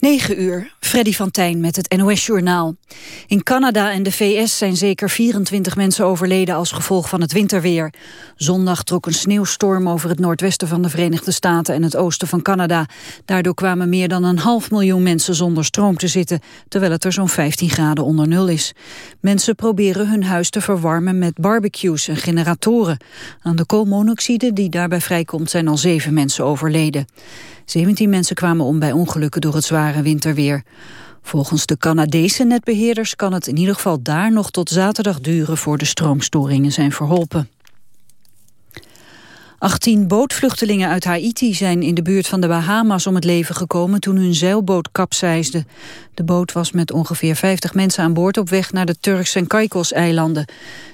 9 uur, Freddy van Tijn met het NOS-journaal. In Canada en de VS zijn zeker 24 mensen overleden als gevolg van het winterweer. Zondag trok een sneeuwstorm over het noordwesten van de Verenigde Staten en het oosten van Canada. Daardoor kwamen meer dan een half miljoen mensen zonder stroom te zitten, terwijl het er zo'n 15 graden onder nul is. Mensen proberen hun huis te verwarmen met barbecues en generatoren. Aan de koolmonoxide die daarbij vrijkomt zijn al zeven mensen overleden. 17 mensen kwamen om bij ongelukken door het zware winterweer. Volgens de Canadese netbeheerders kan het in ieder geval daar nog tot zaterdag duren voor de stroomstoringen zijn verholpen. 18 bootvluchtelingen uit Haiti zijn in de buurt van de Bahama's om het leven gekomen toen hun zeilboot kapseisde. De boot was met ongeveer 50 mensen aan boord op weg naar de Turks en Caicos-eilanden.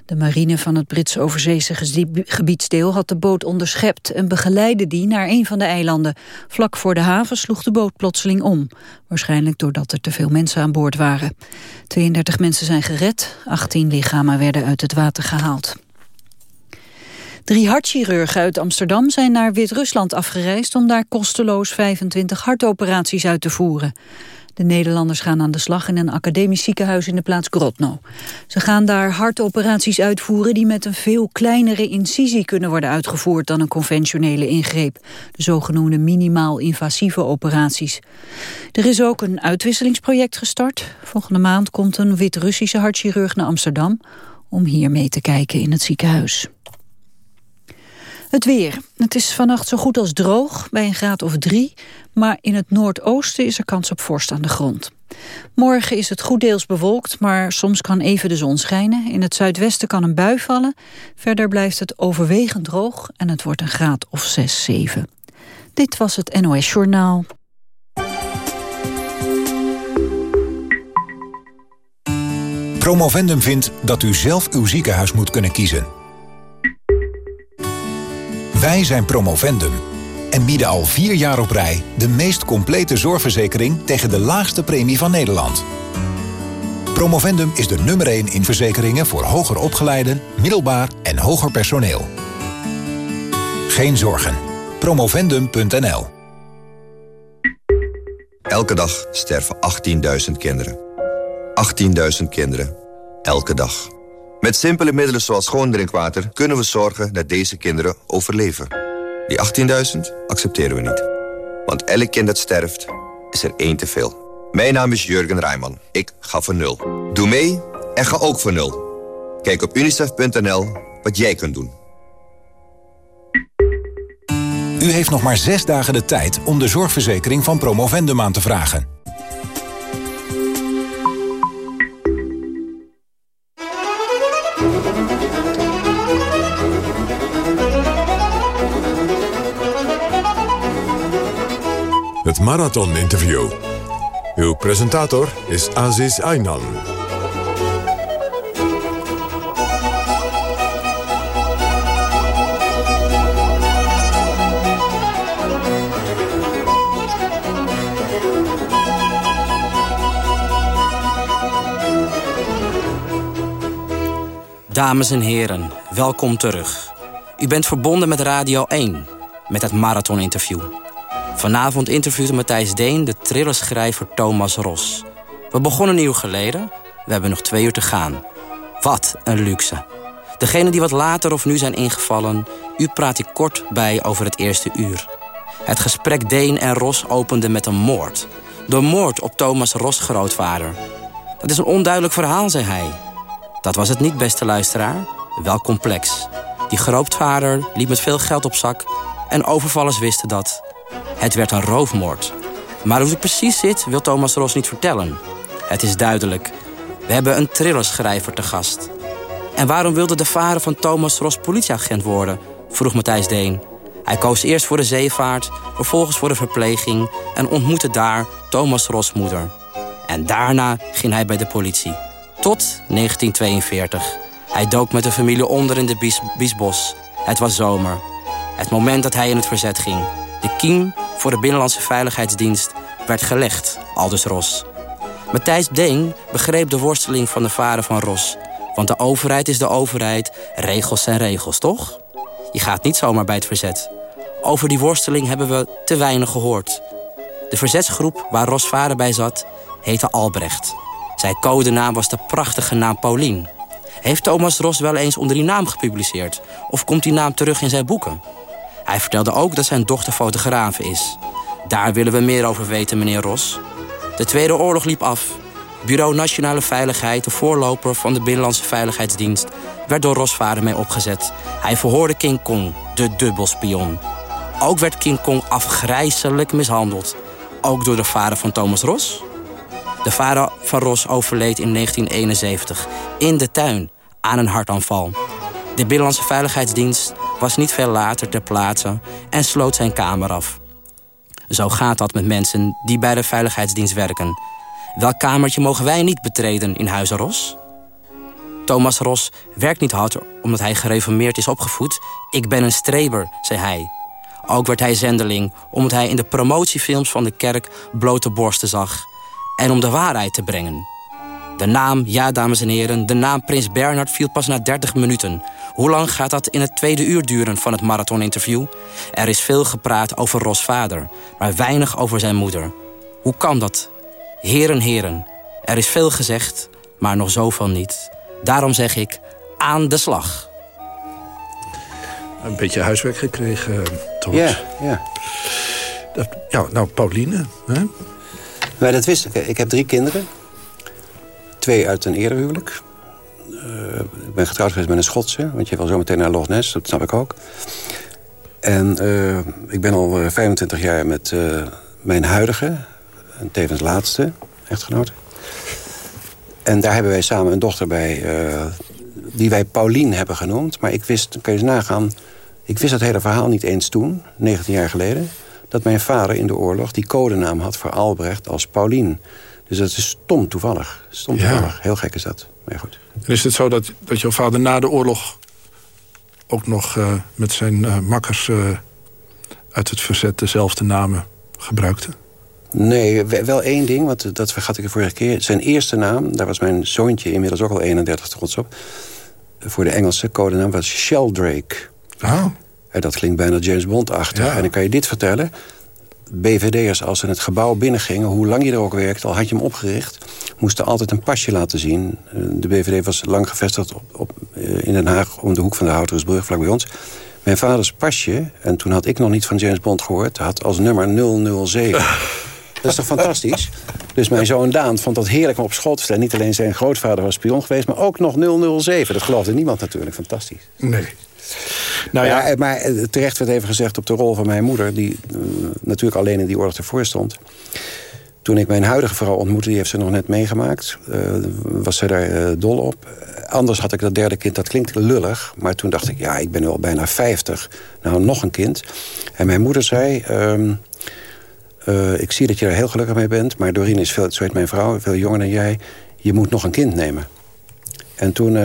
De marine van het Britse overzeese gebiedsdeel had de boot onderschept en begeleidde die naar een van de eilanden. Vlak voor de haven sloeg de boot plotseling om. Waarschijnlijk doordat er te veel mensen aan boord waren. 32 mensen zijn gered, 18 lichamen werden uit het water gehaald. Drie hartchirurgen uit Amsterdam zijn naar Wit-Rusland afgereisd... om daar kosteloos 25 hartoperaties uit te voeren. De Nederlanders gaan aan de slag in een academisch ziekenhuis in de plaats Grotno. Ze gaan daar hartoperaties uitvoeren die met een veel kleinere incisie kunnen worden uitgevoerd dan een conventionele ingreep. De zogenoemde minimaal invasieve operaties. Er is ook een uitwisselingsproject gestart. Volgende maand komt een Wit-Russische hartchirurg naar Amsterdam om hier mee te kijken in het ziekenhuis. Het weer. Het is vannacht zo goed als droog, bij een graad of drie. Maar in het noordoosten is er kans op vorst aan de grond. Morgen is het goed deels bewolkt, maar soms kan even de zon schijnen. In het zuidwesten kan een bui vallen. Verder blijft het overwegend droog en het wordt een graad of 6, 7. Dit was het NOS Journaal. Promovendum vindt dat u zelf uw ziekenhuis moet kunnen kiezen. Wij zijn Promovendum en bieden al vier jaar op rij... de meest complete zorgverzekering tegen de laagste premie van Nederland. Promovendum is de nummer 1 in verzekeringen voor hoger opgeleiden, middelbaar en hoger personeel. Geen zorgen. Promovendum.nl Elke dag sterven 18.000 kinderen. 18.000 kinderen. Elke dag. Met simpele middelen zoals schoon drinkwater kunnen we zorgen dat deze kinderen overleven. Die 18.000 accepteren we niet. Want elk kind dat sterft, is er één te veel. Mijn naam is Jurgen Rijman. Ik ga voor nul. Doe mee en ga ook voor nul. Kijk op unicef.nl wat jij kunt doen. U heeft nog maar zes dagen de tijd om de zorgverzekering van Promovendum aan te vragen. Het Marathon Interview. Uw presentator is Aziz Aynan. Dames en heren, welkom terug. U bent verbonden met Radio 1, met het Marathon Interview. Vanavond interviewde Matthijs Deen de thrillerschrijver Thomas Ros. We begonnen uur geleden, we hebben nog twee uur te gaan. Wat een luxe. Degene die wat later of nu zijn ingevallen... u praat ik kort bij over het eerste uur. Het gesprek Deen en Ros opende met een moord. De moord op Thomas Ros' grootvader. Dat is een onduidelijk verhaal, zei hij. Dat was het niet, beste luisteraar. Wel complex. Die grootvader liep met veel geld op zak... en overvallers wisten dat. Het werd een roofmoord. Maar hoe het precies zit, wil Thomas Ros niet vertellen. Het is duidelijk. We hebben een thrillerschrijver te gast. En waarom wilde de vader van Thomas Ros politieagent worden? Vroeg Matthijs Deen. Hij koos eerst voor de zeevaart, vervolgens voor de verpleging... en ontmoette daar Thomas Ros' moeder. En daarna ging hij bij de politie. Tot 1942. Hij dook met de familie onder in de Bies Biesbos. Het was zomer. Het moment dat hij in het verzet ging. De kiem voor de Binnenlandse Veiligheidsdienst werd gelegd, aldus Ros. Matthijs Deen begreep de worsteling van de vader van Ros. Want de overheid is de overheid, regels zijn regels, toch? Je gaat niet zomaar bij het verzet. Over die worsteling hebben we te weinig gehoord. De verzetsgroep waar Ros vader bij zat, heette Albrecht. Zijn codenaam was de prachtige naam Paulien. Heeft Thomas Ros wel eens onder die naam gepubliceerd? Of komt die naam terug in zijn boeken? Hij vertelde ook dat zijn dochter fotograaf is. Daar willen we meer over weten, meneer Ros. De Tweede Oorlog liep af. Bureau Nationale Veiligheid, de voorloper van de Binnenlandse Veiligheidsdienst... werd door Ros vader mee opgezet. Hij verhoorde King Kong, de dubbelspion. Ook werd King Kong afgrijzelijk mishandeld. Ook door de vader van Thomas Ros. De vader van Ros overleed in 1971 in de tuin aan een hartaanval. De Binnenlandse Veiligheidsdienst was niet veel later ter plaatse en sloot zijn kamer af. Zo gaat dat met mensen die bij de Veiligheidsdienst werken. Welk kamertje mogen wij niet betreden in Huizen Ros? Thomas Ros werkt niet hard omdat hij gereformeerd is opgevoed. Ik ben een streber, zei hij. Ook werd hij zendeling omdat hij in de promotiefilms van de kerk blote borsten zag. En om de waarheid te brengen. De naam, ja dames en heren, de naam Prins Bernhard viel pas na 30 minuten. Hoe lang gaat dat in het tweede uur duren van het marathoninterview? Er is veel gepraat over Ros vader, maar weinig over zijn moeder. Hoe kan dat? Heren, heren, er is veel gezegd, maar nog zoveel niet. Daarom zeg ik, aan de slag. Een beetje huiswerk gekregen, Thomas. Ja, ja. Dat, ja, nou, Pauline. Hè? Maar dat wist ik. Ik heb drie kinderen. Twee uit een eerder huwelijk. Uh, ik ben getrouwd geweest met een Schotse. Want je wil zo meteen naar Loch Ness, dat snap ik ook. En uh, ik ben al 25 jaar met uh, mijn huidige... en tevens laatste echtgenote. En daar hebben wij samen een dochter bij... die wij Paulien hebben genoemd. Maar ik wist, kun je eens nagaan... ik wist het hele verhaal niet eens toen, 19 jaar geleden... dat mijn vader in de oorlog die codenaam had voor Albrecht als Paulien... Dus dat is stom toevallig. Stom toevallig. Heel gek is dat. Maar goed. En is het zo dat, dat jouw vader na de oorlog... ook nog uh, met zijn uh, makkers uh, uit het verzet dezelfde namen gebruikte? Nee, wel één ding, want dat vergat ik de vorige keer. Zijn eerste naam, daar was mijn zoontje inmiddels ook al 31 trots op... voor de Engelse codenaam was Sheldrake. Oh. En dat klinkt bijna James Bond-achtig. Ja. En dan kan je dit vertellen... BVD'ers, als ze het gebouw binnengingen... hoe lang je er ook werkte, al had je hem opgericht... moesten altijd een pasje laten zien. De BVD was lang gevestigd op, op, in Den Haag... om de hoek van de Houtersbrug, vlak bij ons. Mijn vaders pasje, en toen had ik nog niet van James Bond gehoord... had als nummer 007. Dat is toch fantastisch? Dus mijn zoon Daan vond dat heerlijk om op school te stellen. Niet alleen zijn grootvader was spion geweest, maar ook nog 007. Dat geloofde niemand natuurlijk. Fantastisch. Nee. Nou ja, maar terecht werd even gezegd op de rol van mijn moeder... die uh, natuurlijk alleen in die oorlog ervoor stond. Toen ik mijn huidige vrouw ontmoette, die heeft ze nog net meegemaakt... Was ze daar dol op. Anders had ik dat derde kind, dat klinkt lullig... maar toen dacht ik, ja, ik ben nu al bijna 50. Nou, nog een kind. En mijn moeder zei... Um, ik zie dat je er heel gelukkig mee bent... maar Doreen is, veel, zo heet mijn vrouw, veel jonger dan jij... je moet nog een kind nemen. En toen...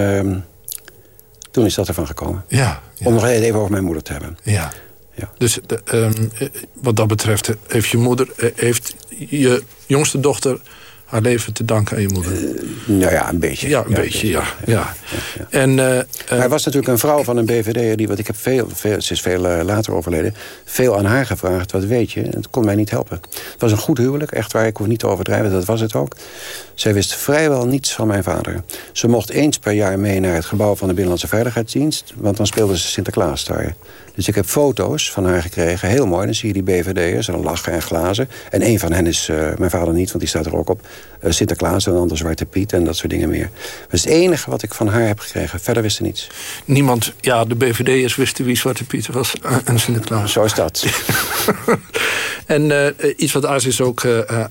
Toen is dat ervan gekomen. Ja, ja. Om nog even over mijn moeder te hebben. Ja. ja. Dus de, um, wat dat betreft heeft je moeder... heeft je jongste dochter haar leven te danken aan je moeder? Uh, nou ja, een beetje. Ja, een ja, beetje, ja. ja. ja. En, uh, maar was natuurlijk een vrouw van een BVD... die, wat ik heb veel, veel ze is veel later overleden... veel aan haar gevraagd, wat weet je? Het kon mij niet helpen. Het was een goed huwelijk, echt waar, ik hoef niet te overdrijven... dat was het ook. Zij wist vrijwel niets van mijn vader. Ze mocht eens per jaar mee naar het gebouw van de Binnenlandse Veiligheidsdienst... want dan speelde ze Sinterklaas daar. Dus ik heb foto's van haar gekregen, heel mooi. Dan zie je die BVD'ers, en lachen en glazen. En een van hen is uh, mijn vader niet, want die staat er ook op. Uh, Sinterklaas en dan de Zwarte Piet en dat soort dingen meer. Dat is het enige wat ik van haar heb gekregen. Verder wist ze niets. Niemand, ja, de BVD'ers wisten wie Zwarte Piet was en Sinterklaas. Zo is dat. en uh, iets wat Aziz ook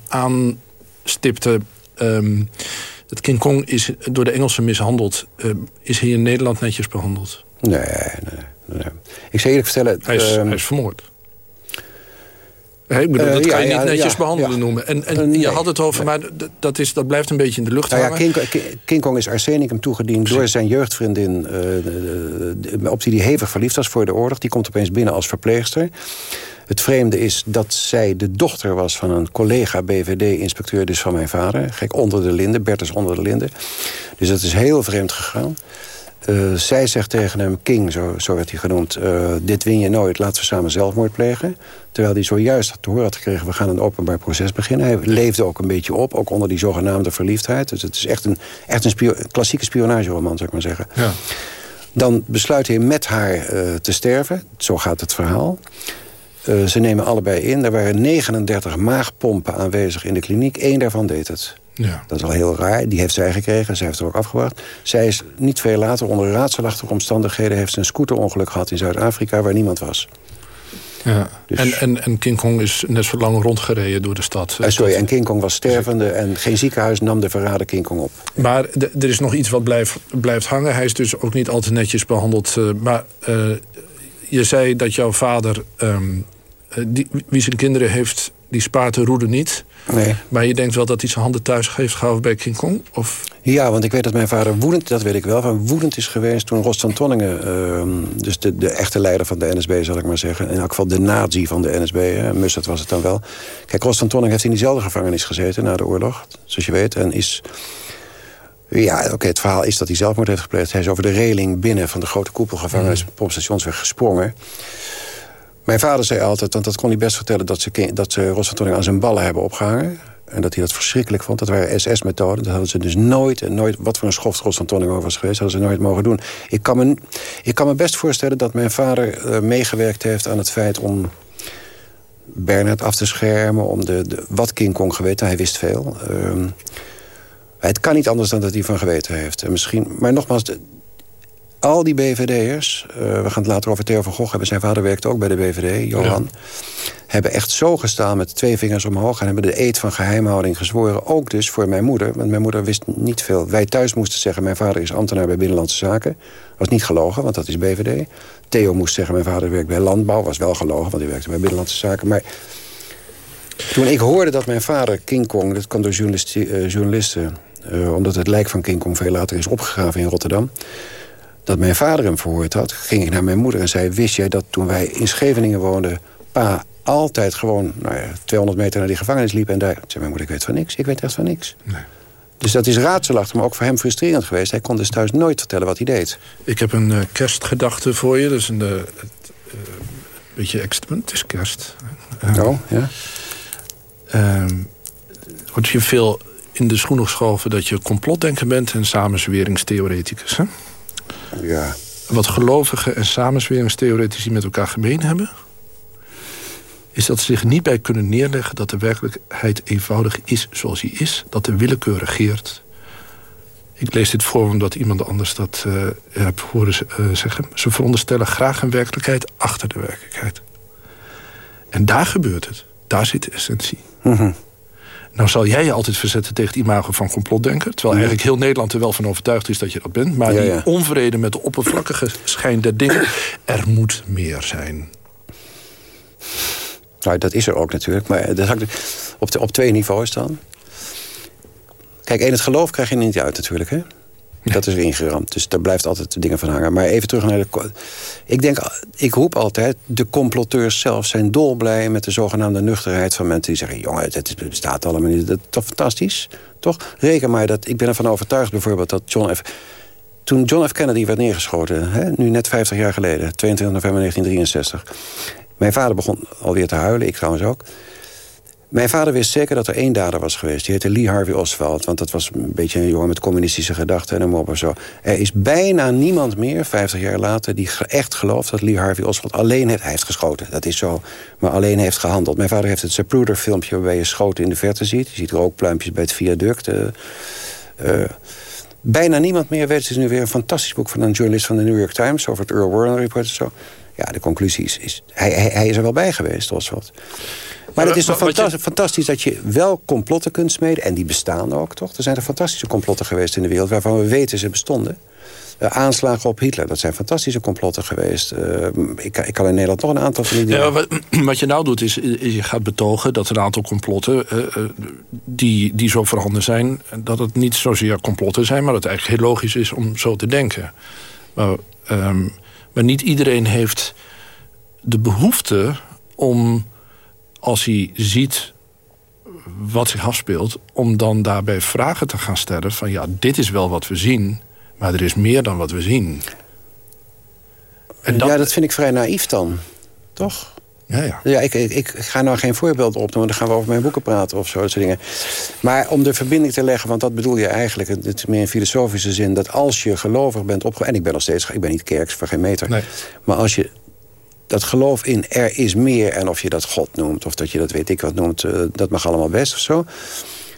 aanstipte... Um, dat King Kong is door de Engelsen mishandeld. Uh, is hij in Nederland netjes behandeld? Nee, nee. Ik zou eerlijk vertellen... Hij is, uh, hij is vermoord. Hey, ik bedoel, dat uh, kan je ja, niet netjes ja, behandelen noemen. En, en nee, je had het over, maar dat, is, dat blijft een beetje in de lucht nou hangen. King, King, Kong is arsenicum toegediend Precies. door zijn jeugdvriendin... Uh, op die die hevig verliefd was voor de oorlog. Die komt opeens binnen als verpleegster. Het vreemde is dat zij de dochter was van een collega BVD-inspecteur... dus van mijn vader. Gek onder de linde, Bertus onder de linde. Dus dat is heel vreemd gegaan. Uh, zij zegt tegen hem, King, zo, zo werd hij genoemd... Uh, dit win je nooit, laten we samen zelfmoord plegen. Terwijl hij zojuist te horen had gekregen... we gaan een openbaar proces beginnen. Hij leefde ook een beetje op, ook onder die zogenaamde verliefdheid. Dus het is echt een, echt een, spio klassieke spionageroman, zou ik maar zeggen. Ja. Dan besluit hij met haar uh, te sterven. Zo gaat het verhaal. ze nemen allebei in. Er waren 39 maagpompen aanwezig in de kliniek. Eén daarvan deed het. Ja. Dat is al heel raar. Die heeft zij gekregen. Zij heeft er ook afgebracht. Zij is niet veel later onder raadselachtige omstandigheden... heeft ze een scooterongeluk gehad in Zuid-Afrika waar niemand was. Ja. Dus... En, en, en King Kong is net zo lang rondgereden door de stad. Uh, sorry, en King Kong was stervende... en geen ziekenhuis nam de verrader King Kong op. Maar er is nog iets wat blijft, blijft hangen. Hij is dus ook niet al te netjes behandeld. Uh, maar uh, je zei dat jouw vader... Um, die, wie zijn kinderen heeft die spaart de roede niet. Nee. Maar je denkt wel dat hij zijn handen thuis heeft gehouden bij King Kong? Of? Ja, want ik weet dat mijn vader woedend, dat weet ik wel, van woedend is geweest toen Rost van Tonningen, uh, dus de, de echte leider van de NSB, zal ik maar zeggen, in elk geval de nazi van de NSB, hè, Mussert was het dan wel. Kijk, Rost van Tonningen heeft in diezelfde gevangenis gezeten na de oorlog, zoals je weet, en is... Ja, oké, het verhaal is dat hij zelfmoord heeft gepleegd. Hij is over de reling binnen van de grote koepelgevangenis... Mm. Pompstationsweg gesprongen. Mijn vader zei altijd, want dat kon hij best vertellen... dat ze, dat ze Rosantoning aan zijn ballen hebben opgehangen. En dat hij dat verschrikkelijk vond. Dat waren SS-methoden. Dat hadden ze dus nooit en nooit... wat voor een schoft Rosantoning over was geweest... hadden ze nooit mogen doen. Ik kan me, ik kan me best voorstellen dat mijn vader uh, meegewerkt heeft... aan het feit om Bernhard af te schermen... om de, wat King Kong geweten. Hij wist veel. Uh, het kan niet anders dan dat hij van geweten heeft. En misschien, maar nogmaals, al die BVD'ers, uh, we gaan het later over Theo van Gogh hebben... zijn vader werkte ook bij de BVD, Johan... hebben echt zo gestaan met twee vingers omhoog... en hebben de eed van geheimhouding gezworen. Ook dus voor mijn moeder, want mijn moeder wist niet veel. Wij thuis moesten zeggen, mijn vader is ambtenaar bij Binnenlandse Zaken. was niet gelogen, want dat is BVD. Theo moest zeggen, mijn vader werkt bij Landbouw. Was wel gelogen, want hij werkte bij Binnenlandse Zaken. Maar toen ik hoorde dat mijn vader King Kong... dat kwam door journalisten, journalisten uh, omdat het lijk van King Kong veel later is opgegraven in Rotterdam dat mijn vader hem verhoord had... ging ik naar mijn moeder en zei... wist jij dat toen wij in Scheveningen woonden... pa altijd gewoon nou ja, 200 meter naar die gevangenis liep... en daar zei mijn moeder, ik weet van niks. Ik weet echt van niks. Nee. Dus dat is raadselachtig, maar ook voor hem frustrerend geweest. Hij kon dus thuis nooit vertellen wat hij deed. Ik heb een uh, kerstgedachte voor je. Dus een uh, beetje extra... Het is kerst. oh, ja. Uh, wordt je veel in de schoenen geschoven dat je complotdenker bent... en samenzweringstheoreticus, hè? Ja. Wat gelovigen en samenzweringstheoretici met elkaar gemeen hebben... is dat ze zich niet bij kunnen neerleggen dat de werkelijkheid eenvoudig is zoals die is. Dat de willekeur regeert. Ik lees dit voor omdat iemand anders dat uh, heb horen uh, zeggen. Ze veronderstellen graag een werkelijkheid achter de werkelijkheid. En daar gebeurt het. Daar zit de essentie. Mm nou zal jij je altijd verzetten tegen het imago van complotdenker. Terwijl eigenlijk heel Nederland er wel van overtuigd is dat je dat bent. Maar die onvrede met de oppervlakkige schijn der dingen... er moet meer zijn. Nou, dat is er ook natuurlijk. Maar dat op, de, op twee niveaus dan. Kijk, één, het geloof krijg je niet uit natuurlijk, hè? Dat is er ingeramd. Dus daar blijft altijd dingen van hangen. Maar even terug naar de... Ik denk, ik roep altijd... de comploteurs zelf zijn dolblij met de zogenaamde nuchterheid van mensen die zeggen... jongen, het bestaat allemaal niet. Dat is toch fantastisch? Toch? Reken maar dat... Ik ben ervan overtuigd bijvoorbeeld dat John F... Toen John F. Kennedy werd neergeschoten, hè, nu net 50 jaar geleden... 22 november 1963... Mijn vader begon alweer te huilen, ik trouwens ook... Mijn vader wist zeker dat er één dader was geweest. Die heette Lee Harvey Oswald. Want dat was een beetje een jongen met communistische gedachten en een mob en zo. Er is bijna niemand meer, 50 jaar later, die echt gelooft dat Lee Harvey Oswald alleen heeft... Heeft geschoten, dat is zo. Maar alleen heeft gehandeld. Mijn vader heeft het Zapruder filmpje waarbij je schoten in de verte ziet. Je ziet rookpluimpjes bij het viaduct. Uh, bijna niemand meer weet. Het is nu weer een fantastisch boek van een journalist van de New York Times... over het Earl Warren Report en zo. Ja, de conclusie is, is hij, hij, hij, is er wel bij geweest, Oswald. Maar het is toch fantastisch, fantastisch dat je wel complotten kunt smeden. En die bestaan ook, toch? Er zijn er fantastische complotten geweest in de wereld... waarvan we weten ze bestonden. Uh, aanslagen op Hitler, dat zijn fantastische complotten geweest. Uh, ik, ik, kan in Nederland nog een aantal van die Ja, wat, wat, je nou doet, is, je gaat betogen dat een aantal complotten... Uh, die, die zo veranderd zijn, dat het niet zozeer complotten zijn... maar dat het eigenlijk heel logisch is om zo te denken. Maar, um, maar niet iedereen heeft de behoefte om als hij ziet wat zich afspeelt... om dan daarbij vragen te gaan stellen van... ja, dit is wel wat we zien... Maar er is meer dan wat we zien. En dat... Ja, dat vind ik vrij naïef dan. Toch? Ja, ja. ja ik, ik, ik, ga nou geen voorbeeld opnoemen. Dan gaan we over mijn boeken praten of zo, dat soort dingen. Maar om de verbinding te leggen, want dat bedoel je eigenlijk... het is meer in filosofische zin, dat als je gelovig bent opgegroeid... en ik ben nog steeds, ik ben niet kerks voor geen meter... Nee. maar als je dat geloof in er is meer... en of je dat God noemt, of dat je dat weet ik wat noemt... Uh, dat mag allemaal best of zo...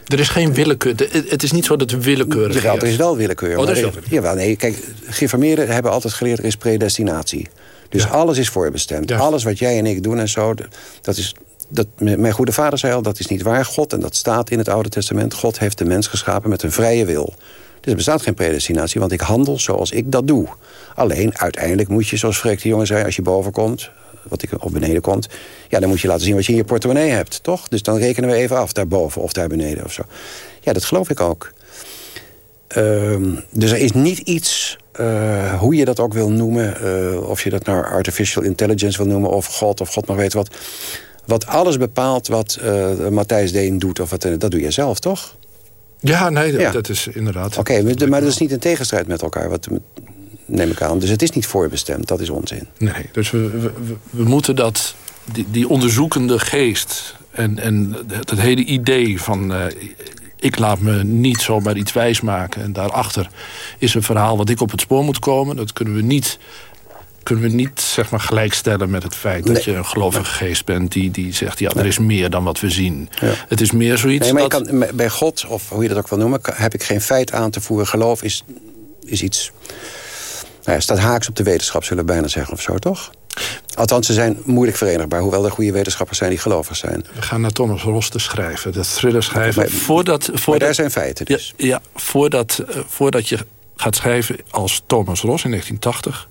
Er is geen willekeur. Het is niet zo dat er willekeurig is. er is wel willekeur. Oh, is wel willekeur. Jawel, nee, kijk, geïnformeerden hebben altijd geleerd... er is predestinatie. Dus alles is voorbestemd. Alles wat jij en ik doen en zo, dat is... Dat, mijn goede vader zei al, dat is niet waar. God, en dat staat in het Oude Testament... God heeft de mens geschapen met een vrije wil. Dus er bestaat geen predestinatie, want ik handel zoals ik dat doe. Alleen, uiteindelijk moet je, zoals Freek de jongen zei... als je boven komt, wat ik op beneden komt... ja, dan moet je laten zien wat je in je portemonnee hebt, toch? Dus dan rekenen we even af, daarboven of daar beneden of zo. Ja, dat geloof ik ook. Ehm, dus er is niet iets, uh, hoe je dat ook wil noemen... Uh, of je dat nou artificial intelligence wil noemen... of God of God mag weten wat... wat alles bepaalt wat uh, Matthijs Deen doet. Of wat, dat doe je zelf, toch? Ja, nee, dat, ja. dat is inderdaad... Oké, okay, maar dat is niet in tegenstrijd met elkaar... Wat, neem ik aan. Dus het is niet voorbestemd, dat is onzin. Nee, dus we, we, we moeten dat, die, die, onderzoekende geest... en, en het, het hele idee van... Uh, ik laat me niet zomaar iets wijsmaken. En daarachter is een verhaal wat ik op het spoor moet komen. Dat kunnen we niet, kunnen we niet zeg maar, gelijkstellen met het feit... dat je een gelovige geest bent die, die zegt... ja, er is meer dan wat we zien. Ja. Het is meer zoiets nee, maar dat... Kan, bij God, of hoe je dat ook wil noemen... heb ik geen feit aan te voeren. Geloof is, is iets nou ja, staat haaks op de wetenschap, zullen we bijna zeggen of zo, toch? Althans, ze zijn moeilijk verenigbaar. Hoewel er goede wetenschappers zijn die gelovig zijn. We gaan naar Thomas Ross te schrijven. De thriller schrijven. Maar, voordat, voordat, maar daar zijn feiten dus. Ja, ja voordat, uh, voordat je gaat schrijven als Thomas Ross in 1980...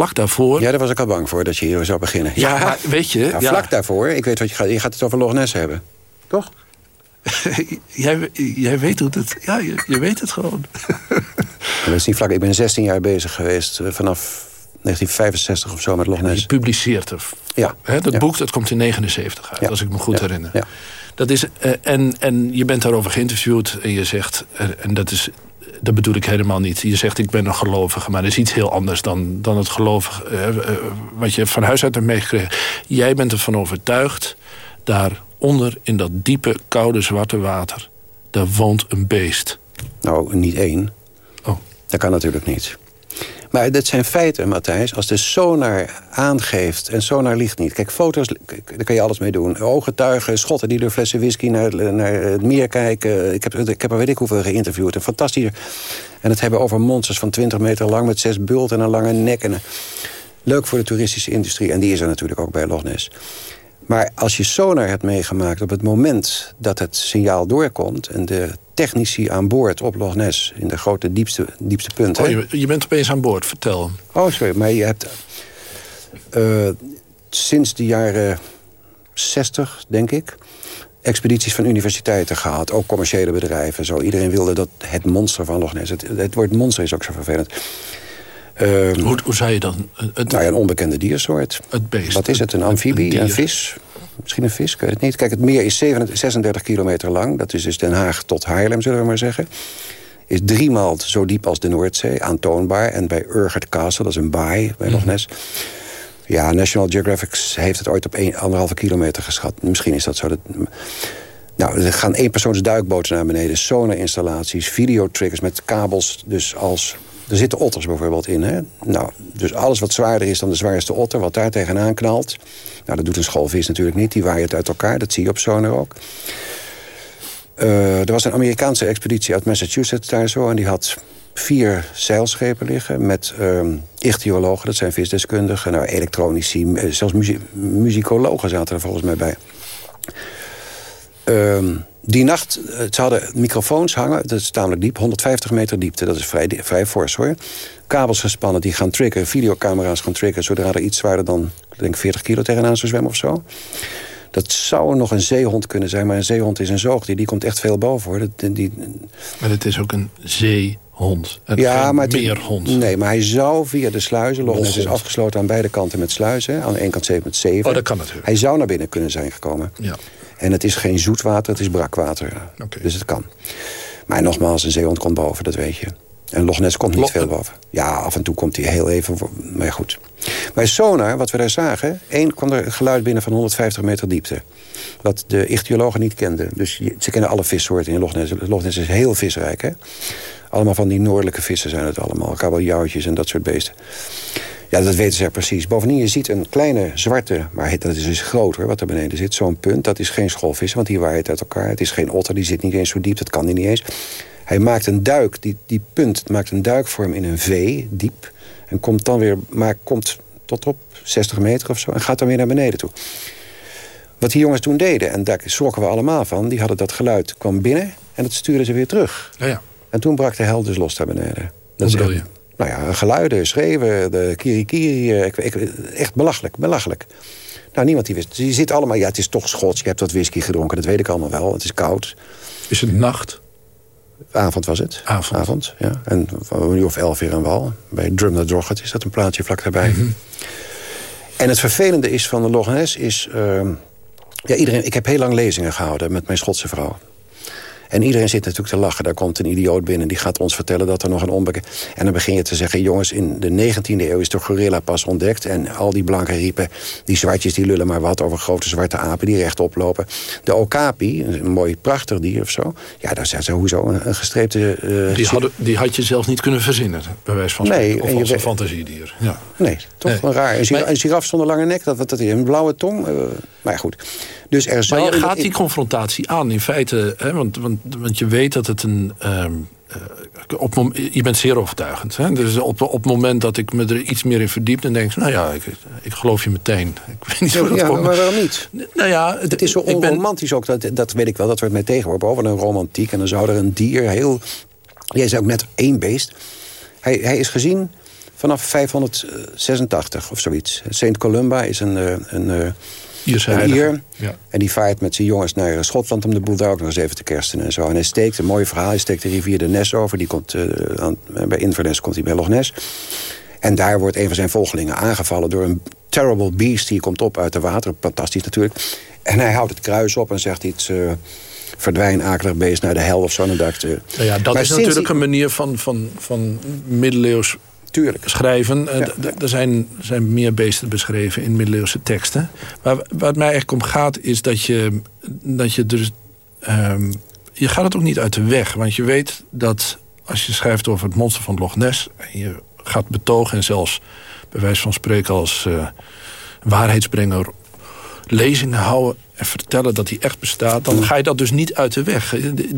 Vlak daarvoor... Ja, daar was ik al bang voor, dat je hier zou beginnen. Ja, ja. Maar, weet je... Ja, vlak daarvoor, ik weet wat je gaat... Je gaat het over Loch Ness hebben. Toch? jij, jij weet hoe het... Ja, je, je weet het gewoon. dat is niet vlak. Ik ben 16 jaar bezig geweest eh, vanaf 1965 of zo met Loch Ness. je publiceert er. Ja. He, dat ja. boek dat komt in 79 uit, als ik me goed ja. herinner. Dat is, uh, en, en je bent daarover geïnterviewd en je zegt... Uh, en dat is dat bedoel ik helemaal niet. Je zegt ik ben een gelovige, maar dat is iets heel anders dan, dan het gelovige... Uh, wat je van huis uit hebt meegekregen. Jij bent ervan overtuigd, daaronder in dat diepe, koude, zwarte water... daar woont een beest. Nou, niet één. Oh. Dat kan natuurlijk niet. Maar dat zijn feiten, Matthijs. Als de sonar aangeeft, en sonar ligt niet. Kijk, foto's, daar kan je alles mee doen. Ooggetuigen, schotten die door flessen whisky naar, naar het meer kijken. Ik heb, ik heb er weet ik hoeveel geïnterviewd. En fantastisch. En het hebben over monsters van 20 meter lang... met zes bulten en een lange nek. En, leuk voor de toeristische industrie. En die is er natuurlijk ook bij Loch Ness. Maar als je sonar hebt meegemaakt op het moment dat het signaal doorkomt... en de technici aan boord op Loch Ness in de grote diepste, diepste punten... Oh, je, je, bent opeens aan boord, vertel. Oh, sorry, maar je hebt uh, sinds de jaren 60, denk ik... expedities van universiteiten gehad, ook commerciële bedrijven. Zo. Iedereen wilde dat het monster van Loch Ness... het, het woord monster is ook zo vervelend... Uh, hoe, hoe zei je dan? Het, nou ja, een onbekende diersoort. Het beest. Wat is het? Een amfibie? Een, een, vis? Misschien een vis? Ik weet het niet. Kijk, het meer is 36 kilometer lang. Dat is dus Den Haag tot Haarlem, zullen we maar zeggen. Is driemaal zo diep als de Noordzee, aantoonbaar. En bij Urgert Castle, dat is een baai bij Loch Ness... Ja, National Geographic heeft het ooit op 1,5 kilometer geschat. Misschien is dat zo. Dat, nou, er gaan eenpersoons duikboten naar beneden. Sonarinstallaties, videotriggers met kabels. Dus als er zitten otters bijvoorbeeld in. Hè? Nou, dus alles wat zwaarder is dan de zwaarste otter, wat daar tegenaan knalt. Nou, dat doet een schoolvis natuurlijk niet. Die waait uit elkaar, dat zie je op sonar ook. Uh, er was een Amerikaanse expeditie uit Massachusetts daar zo... en die had vier zeilschepen liggen met um, ichthyologen, dat zijn visdeskundigen... Nou, elektronici, zelfs muzie muzikologen zaten er volgens mij bij. Um, die nacht, ze hadden microfoons hangen, dat is tamelijk diep, 150 meter diepte, dat is vrij, vrij fors hoor. Kabels gespannen die gaan triggeren, videocamera's gaan triggeren... zodra er iets zwaarder dan, ik denk 40 kilo tegenaan zou zwemmen of zo. Dat zou nog een zeehond kunnen zijn, maar een zeehond is een zoogdier. Die komt echt veel boven hoor. Dat, die... Maar het is ook een zeehond. Het ja, maar meerhond. Nee, maar hij zou via de sluizen... Loch Ness is afgesloten aan beide kanten met sluizen. Aan de ene kant 7 met 7. Oh, dat kan natuurlijk. Hij zou naar binnen kunnen zijn gekomen. Ja. En het is geen zoetwater, het is brakwater. Okay. Dus het kan. Maar nogmaals, een zeehond komt boven, dat weet je. En Loch Ness komt niet veel boven. Ja, af en toe komt hij heel even, maar goed. Bij sonar, wat we daar zagen... één kwam er geluid binnen van 150 meter diepte. Wat de ichthyologen niet kenden. Dus ze kennen alle vissoorten in Loch Ness. Loch Ness is heel visrijk, hè? Allemaal van die noordelijke vissen zijn het allemaal. Kabeljauwtjes en dat soort beesten. Ja, dat weten ze precies. Bovendien, je ziet een kleine zwarte, maar dat is dus groter wat er beneden zit. Zo'n punt, dat is geen schoolvis, want die waait uit elkaar. Het is geen otter, die zit niet eens zo diep, dat kan die niet eens. Hij maakt een duik, die, die punt maakt een duikvorm in een V, diep. En komt dan weer, maar komt tot op 60 meter of zo. En gaat dan weer naar beneden toe. Wat die jongens toen deden, en daar schrokken we allemaal van... die hadden dat geluid, kwam binnen en dat stuurden ze weer terug. Ja, ja. En toen brak de hel dus los daar beneden. Dat bedoel je? Nou ja, geluiden, schreeuwen, de kirikiri. Ik, ik, echt belachelijk, belachelijk. Nou, niemand die wist. Je zit allemaal, ja, het is toch Schots. Je hebt wat whisky gedronken, dat weet ik allemaal wel. Het is koud. Is het nacht? Avond was het. Avond. Avond, ja. En een uur of elf weer aan wal. Bij Drumna Drogget is dat een plaatsje vlak daarbij. Mhm. En het vervelende is van de Loch Ness is... ehm, ja, iedereen, ik heb heel lang lezingen gehouden met mijn Schotse vrouw. En iedereen zit natuurlijk te lachen. Daar komt een idioot binnen die gaat ons vertellen dat er nog een onbekend... En dan begin je te zeggen, jongens, in de 19e eeuw is de gorilla pas ontdekt. En al die blanken riepen, die zwartjes die lullen maar wat over grote zwarte apen die rechtop lopen. De okapi, een mooi prachtig dier of zo. Ja, daar zijn ze hoezo een, een gestreepte... eh, Die, hadden, die had je zelf niet kunnen verzinnen, bij wijze van Nee, spreken. en Of je als een weet- fantasiedier. Ja. Nee, toch Nee. een raar. Een, gira- Maar- een giraf zonder lange nek, dat, wat dat is, een blauwe tong. eh, maar goed. Dus er Maar je gaat die confrontatie aan in feite. Hè, want, want, want je weet dat het een... ehm, eh, op, je bent zeer overtuigend. Hè? Dus op, op het moment dat ik me er iets meer in verdiep... dan denk ik, nou ja, ik, ik geloof je meteen. Ik weet niet hoe dat Ja, komt, maar waarom niet? Nou ja, Het is zo ben- onromantisch ook, dat, dat weet ik wel, dat wordt mij tegengeworpen. Over een romantiek en dan zou er een dier heel... Jij zei ook net één beest. Hij, hij is gezien vanaf 586 of zoiets. Saint Columba is een, eh, een, eh, Ierse een heilige. Ier. Ja. En die vaart met zijn jongens naar eh, Schotland om de boel daar ook nog eens even te kersten en zo. En hij steekt, een mooi verhaal, hij steekt de rivier de Ness over. Die komt, eh, aan, bij Inverness komt hij bij Loch Ness. En daar wordt een van zijn volgelingen aangevallen door een terrible beast. Die komt op uit de water, fantastisch natuurlijk. En hij houdt het kruis op en zegt iets... eh, verdwijn, akelig beest, naar de hel of zo. En eh, Nou ja, dat maar is natuurlijk die- een manier van, van, van middeleeuws Tuurlijk. schrijven. Eh, Ja. Er zijn, zijn meer beesten beschreven in middeleeuwse teksten. Maar waar het mij eigenlijk om gaat is dat je, dat je dus... ehm, je gaat het ook niet uit de weg. Want je weet dat als je schrijft over het monster van Loch Ness... en je gaat betogen en zelfs bij wijze van spreken als eh, waarheidsbrenger... lezingen houden en vertellen dat die echt bestaat... dan ga je dat dus niet uit de weg.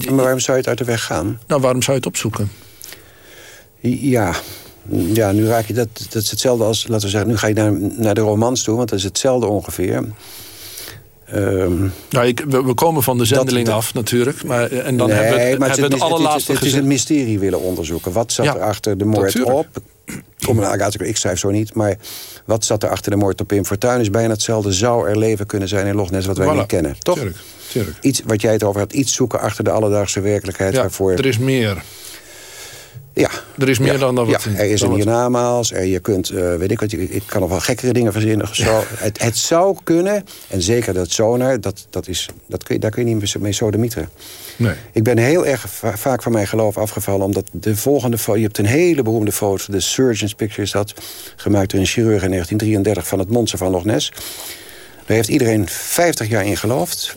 Maar waarom zou je het uit de weg gaan? Nou, waarom zou je het opzoeken? Ja, ja nu raak je dat. Dat is hetzelfde als, laten we zeggen, nu ga je naar, naar de romans toe, want dat is hetzelfde ongeveer. Nou, ik, we, we komen van de zendeling dat- af natuurlijk. Maar, eh, en dan nee, hebben we het, maar hebben het, allerlaatste het, het is een mysterie willen onderzoeken. Wat zat Ja, er achter de moord natuurlijk. op? Kom, nou, ik schrijf zo niet, maar wat zat er achter de moord op Pim Fortuyn is bijna hetzelfde. Zou er leven kunnen zijn in Loch Ness wat wij Voilà. niet kennen, toch? Tuurlijk, tuurlijk. Iets wat jij het over had, iets zoeken achter de alledaagse werkelijkheid Ja, waarvoor. er is meer. Ja, Er is meer ja, dan dat ja, er is een hiernamaals. Er, je kunt, eh, weet ik wat, je- ik kan nog wel gekkere dingen verzinnen. Zo. Het, het zou kunnen, en zeker dat sonar, dat, dat is, dat kun je, daar kun je niet mee sodemieteren. Nee. Ik ben heel erg va- vaak van mijn geloof afgevallen... omdat de volgende foto... Je hebt een hele beroemde foto, de Surgeon's Picture is dat... gemaakt door een chirurg in 1933 van het monster van Loch Ness. Daar heeft iedereen 50 jaar in geloofd...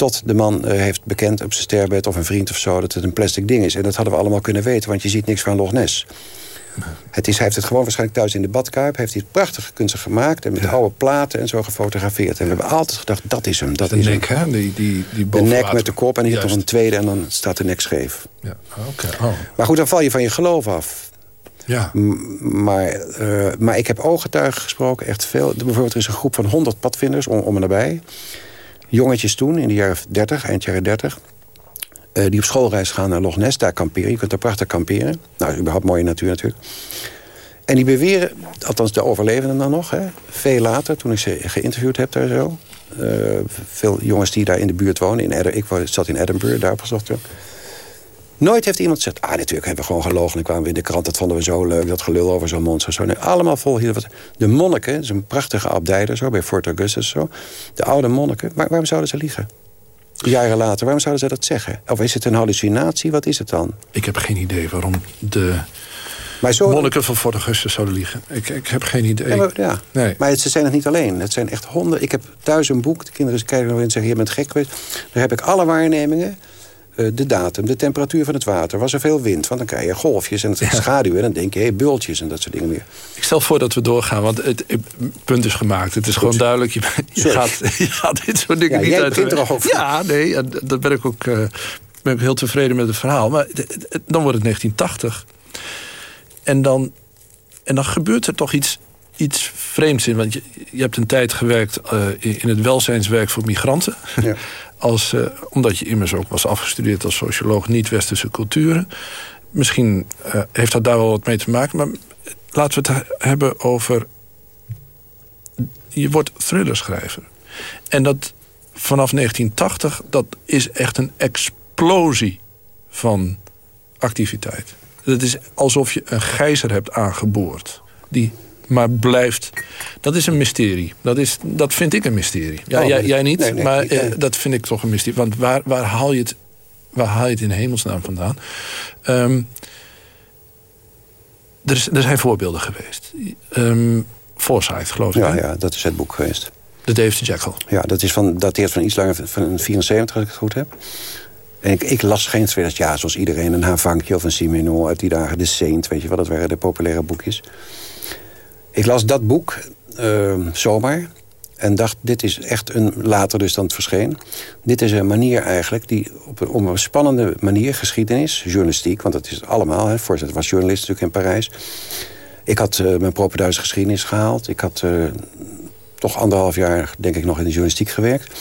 tot de man eh, heeft bekend op zijn sterbed of een vriend of zo... dat het een plastic ding is. En dat hadden we allemaal kunnen weten, want je ziet niks van Loch Ness. Het is, hij heeft het gewoon waarschijnlijk thuis in de badkuip... heeft hij het prachtig kunstig gemaakt... en met oude platen en zo gefotografeerd. En we hebben altijd gedacht, dat is hem, dat De is hem. nek, hè? Die, die, die De nek water. met de kop en hier nog een tweede... en dan staat de nek scheef. Ja, oké. Oh. Maar goed, dan val je van je geloof af. Ja. M- Maar, eh, maar ik heb ooggetuigen gesproken, echt veel. Bijvoorbeeld, er is een groep van 100 padvinders om, om en nabij. Jongetjes toen, in de jaren 30, eind jaren 30. eh, die op schoolreis gaan naar Loch Ness, daar kamperen. Je kunt daar prachtig kamperen. Nou, überhaupt mooie natuur natuurlijk. En die beweren, althans de overlevenden dan nog... Hè, veel later, toen ik ze geïnterviewd heb daar zo... eh, veel jongens die daar in de buurt wonen. In ik zat in Edinburgh, daar opgezocht. Nooit heeft iemand gezegd... ah, natuurlijk hebben we gewoon gelogen. En kwamen we in de krant, dat vonden we zo leuk. Dat gelul over zo'n monster. Zo. Nee, allemaal vol hier. Wat. De monniken, dat is een prachtige abdij daar zo... bij Fort Augustus zo. De oude monniken, waar, waarom zouden ze liegen? Jaren later, waarom zouden ze dat zeggen? Of is het een hallucinatie? Wat is het dan? Ik heb geen idee waarom de maar zo... monniken van Fort Augustus zouden liegen. Ik, ik heb geen idee. Ja, maar, ja. Nee. maar ze zijn het niet alleen. Het zijn echt honden. Ik heb thuis een boek. De kinderen kijken nog in en zeggen... je bent gek geweest. Daar heb ik alle waarnemingen de datum, de temperatuur van het water. Was er veel wind, want dan krijg je golfjes en het ja. schaduw. En dan denk je, hey, bultjes en dat soort dingen meer. Ik stel voor dat we doorgaan, want het, punt is gemaakt. Het is gewoon duidelijk, je, je gaat, je gaat dit soort dingen niet uit. Ja, nee, daar ben ik ook... Uh, ben ik heel tevreden met het verhaal. Maar dan wordt het 1980. En dan, en dan gebeurt er toch iets, iets vreemds in. Want je, je hebt een tijd gewerkt uh, in het welzijnswerk voor migranten. Ja. Als, uh, omdat je immers ook was afgestudeerd als socioloog niet-westerse culturen. Misschien uh, heeft dat daar wel wat mee te maken. Maar laten we het hebben over... Je wordt thrillerschrijver. En dat vanaf 1980, dat is echt een explosie van activiteit. Het is alsof je een gijzer hebt aangeboord. Die maar blijft... Dat is een mysterie. Dat, is, dat vind ik een mysterie. Ja, oh, jij, jij, niet, maar eh, dat vind ik toch een mysterie. Want waar, waar, haal, je het, waar haal je het in hemelsnaam vandaan? Um, er, is, er zijn voorbeelden geweest. Um, Forsyth, geloof ik. Ja, ja, dat is het boek geweest. De David Jackal. Ja, dat is van, dateert van iets langer, van 74, als ik het goed heb. En ik, ik las geen 2000 jaar, zoals iedereen. Een Havankje of een Simenon uit die dagen. De Saint, weet je wat dat waren de populaire boekjes. Ik las dat boek uh, zomaar. En dacht, dit is echt een, later dus dan het verscheen... dit is een manier eigenlijk die op een, op een spannende manier... geschiedenis, journalistiek, want dat is het allemaal... Hè, voorzitter was journalist natuurlijk in Parijs. Ik had uh, mijn propenduis geschiedenis gehaald. Ik had uh, toch anderhalf jaar, denk ik, nog in de journalistiek gewerkt.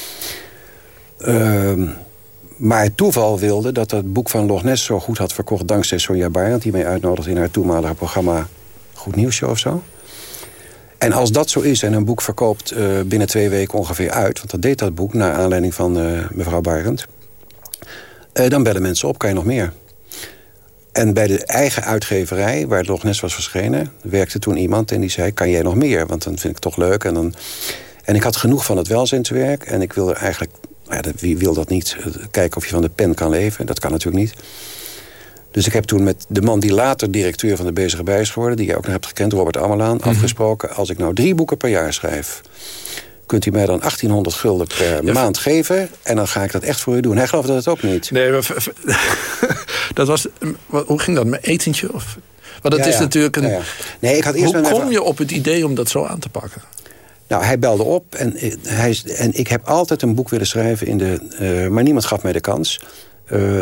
Uh, maar het toeval wilde dat het boek van Loch Ness zo goed had verkocht... dankzij Sonja Barend, die mij uitnodigde in haar toenmalige programma... Goed Nieuwsshow of zo. En als dat zo is en een boek verkoopt uh, binnen twee weken ongeveer uit... want dat deed dat boek naar aanleiding van uh, mevrouw Barend... Uh, dan bellen mensen op, kan je nog meer? En bij de eigen uitgeverij, waar het Loch Ness was verschenen... werkte toen iemand en die zei, kan jij nog meer? Want dan vind ik toch leuk. En, dan... en ik had genoeg van het welzijnswerk en ik wilde eigenlijk... Ja, wie wil dat niet? Kijken of je van de pen kan leven. Dat kan natuurlijk niet. Dus ik heb toen met de man die later directeur van de Bezige Bij is geworden... die je ook nog hebt gekend, Robert Ammerlaan, mhm. afgesproken... als ik nou drie boeken per jaar schrijf... kunt u mij dan 1800 gulden per maand geven... en dan ga ik dat echt voor u doen. Hij geloofde dat ook niet. Nee, maar, dat was... Hoe ging dat, met etentje? Of? Want dat is natuurlijk een... Nee, ik had eerst hoe kom je op het idee om dat zo aan te pakken? Nou, hij belde op en, eh, hij, en ik heb altijd een boek willen schrijven... In de, uh, maar niemand gaf mij de kans. Uh,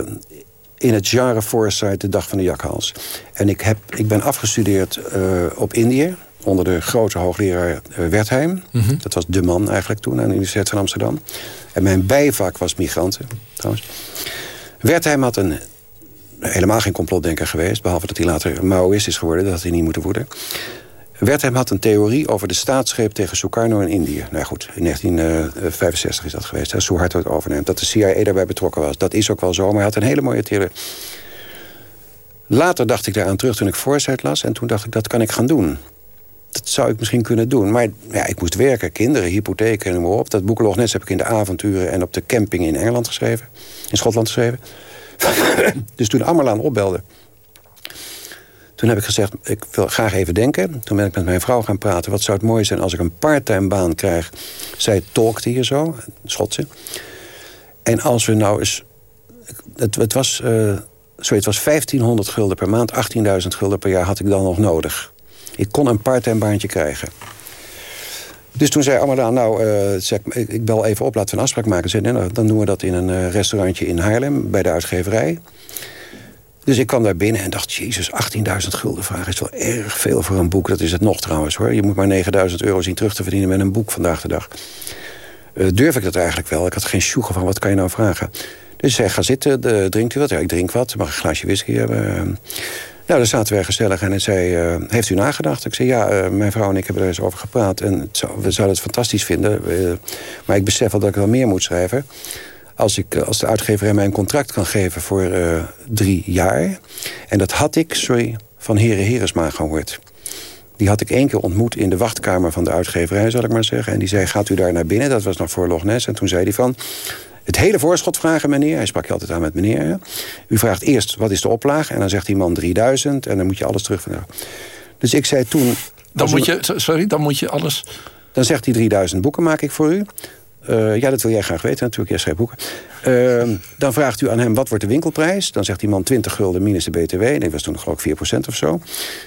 in het genre Foresight, de dag van de jakhals. En ik, heb, ik ben afgestudeerd uh, op Indië onder de grote hoogleraar uh, Wertheim. Mhm. Dat was de man eigenlijk toen aan de Universiteit van Amsterdam. En mijn bijvak was migranten, trouwens. Wertheim had een helemaal geen complotdenker geweest... behalve dat hij later Maoïst is geworden. Dat had hij niet moeten worden. Wertheim had een theorie over de staatsgreep tegen Sukarno in Indië. Nou goed, in 1965 is dat geweest. Hè, Suharto het overneemt. Dat de CIA daarbij betrokken was. Dat is ook wel zo, maar hij had een hele mooie theorie. Later dacht ik daaraan terug toen ik Foresight las. En toen dacht ik, dat kan ik gaan doen. Dat zou ik misschien kunnen doen. Maar ja, ik moest werken, kinderen, hypotheken en op. Dat boek Loch Ness heb ik in de avonturen en op de camping in Engeland geschreven. In Schotland geschreven. dus toen Ammerlaan opbelde toen heb ik gezegd, ik wil graag even denken. Toen ben ik met mijn vrouw gaan praten. Wat zou het mooi zijn als ik een parttime baan krijg? Zij talkte hier zo, Schotse. En als we nou eens... Het, het was, uh, sorry, het was 1500 gulden per maand. 18.000 gulden per jaar had ik dan nog nodig. Ik kon een parttime baantje krijgen. Dus toen zei Amadaan, nou, uh, zeg, ik bel even op, laten we een afspraak maken. Zei, nou, dan doen we dat in een uh, restaurantje in Haarlem, bij de uitgeverij. Dus ik kwam daar binnen en dacht, jezus, 18.000 gulden vragen is wel erg veel voor een boek. Dat is het nog trouwens hoor. Je moet maar 9.000 euro zien terug te verdienen met een boek vandaag de dag. Uh, durf ik dat eigenlijk wel? Ik had geen sjoegen van, wat kan je nou vragen? Dus hij ga zitten, de, drinkt u wat? Ja, ik drink wat. Mag een glaasje whisky hebben? Nou, dan zaten wij gezellig en hij zei, uh, heeft u nagedacht? Ik zei, ja, mijn vrouw en ik hebben er eens over gepraat. En we zouden het fantastisch vinden. maar ik besef wel dat ik wel meer moet schrijven als, ik, als de uitgever mij een contract kan geven voor uh, drie jaar. En dat had ik, sorry, van Heren Heresma gehoord. Die had ik één keer ontmoet in de wachtkamer van de uitgeverij, zal ik maar zeggen. En die zei, gaat u daar naar binnen? Dat was nog voor Loch Ness. En toen zei hij van, het hele voorschot vragen, meneer. Hij sprak je altijd aan met meneer. U vraagt eerst, wat is de oplage? En dan zegt die man 3000 en dan moet je alles terug. Dus ik zei toen... Dan moet je, sorry, dan moet je alles... Dan zegt hij 3000 boeken maak ik voor u. Uh, ja, dat wil jij graag weten natuurlijk. Jij schrijft boeken. Uh, dan vraagt u aan hem, wat wordt de winkelprijs? Dan zegt die man 20 gulden minus de btw. Nee, dat was toen geloof ik 4% of zo.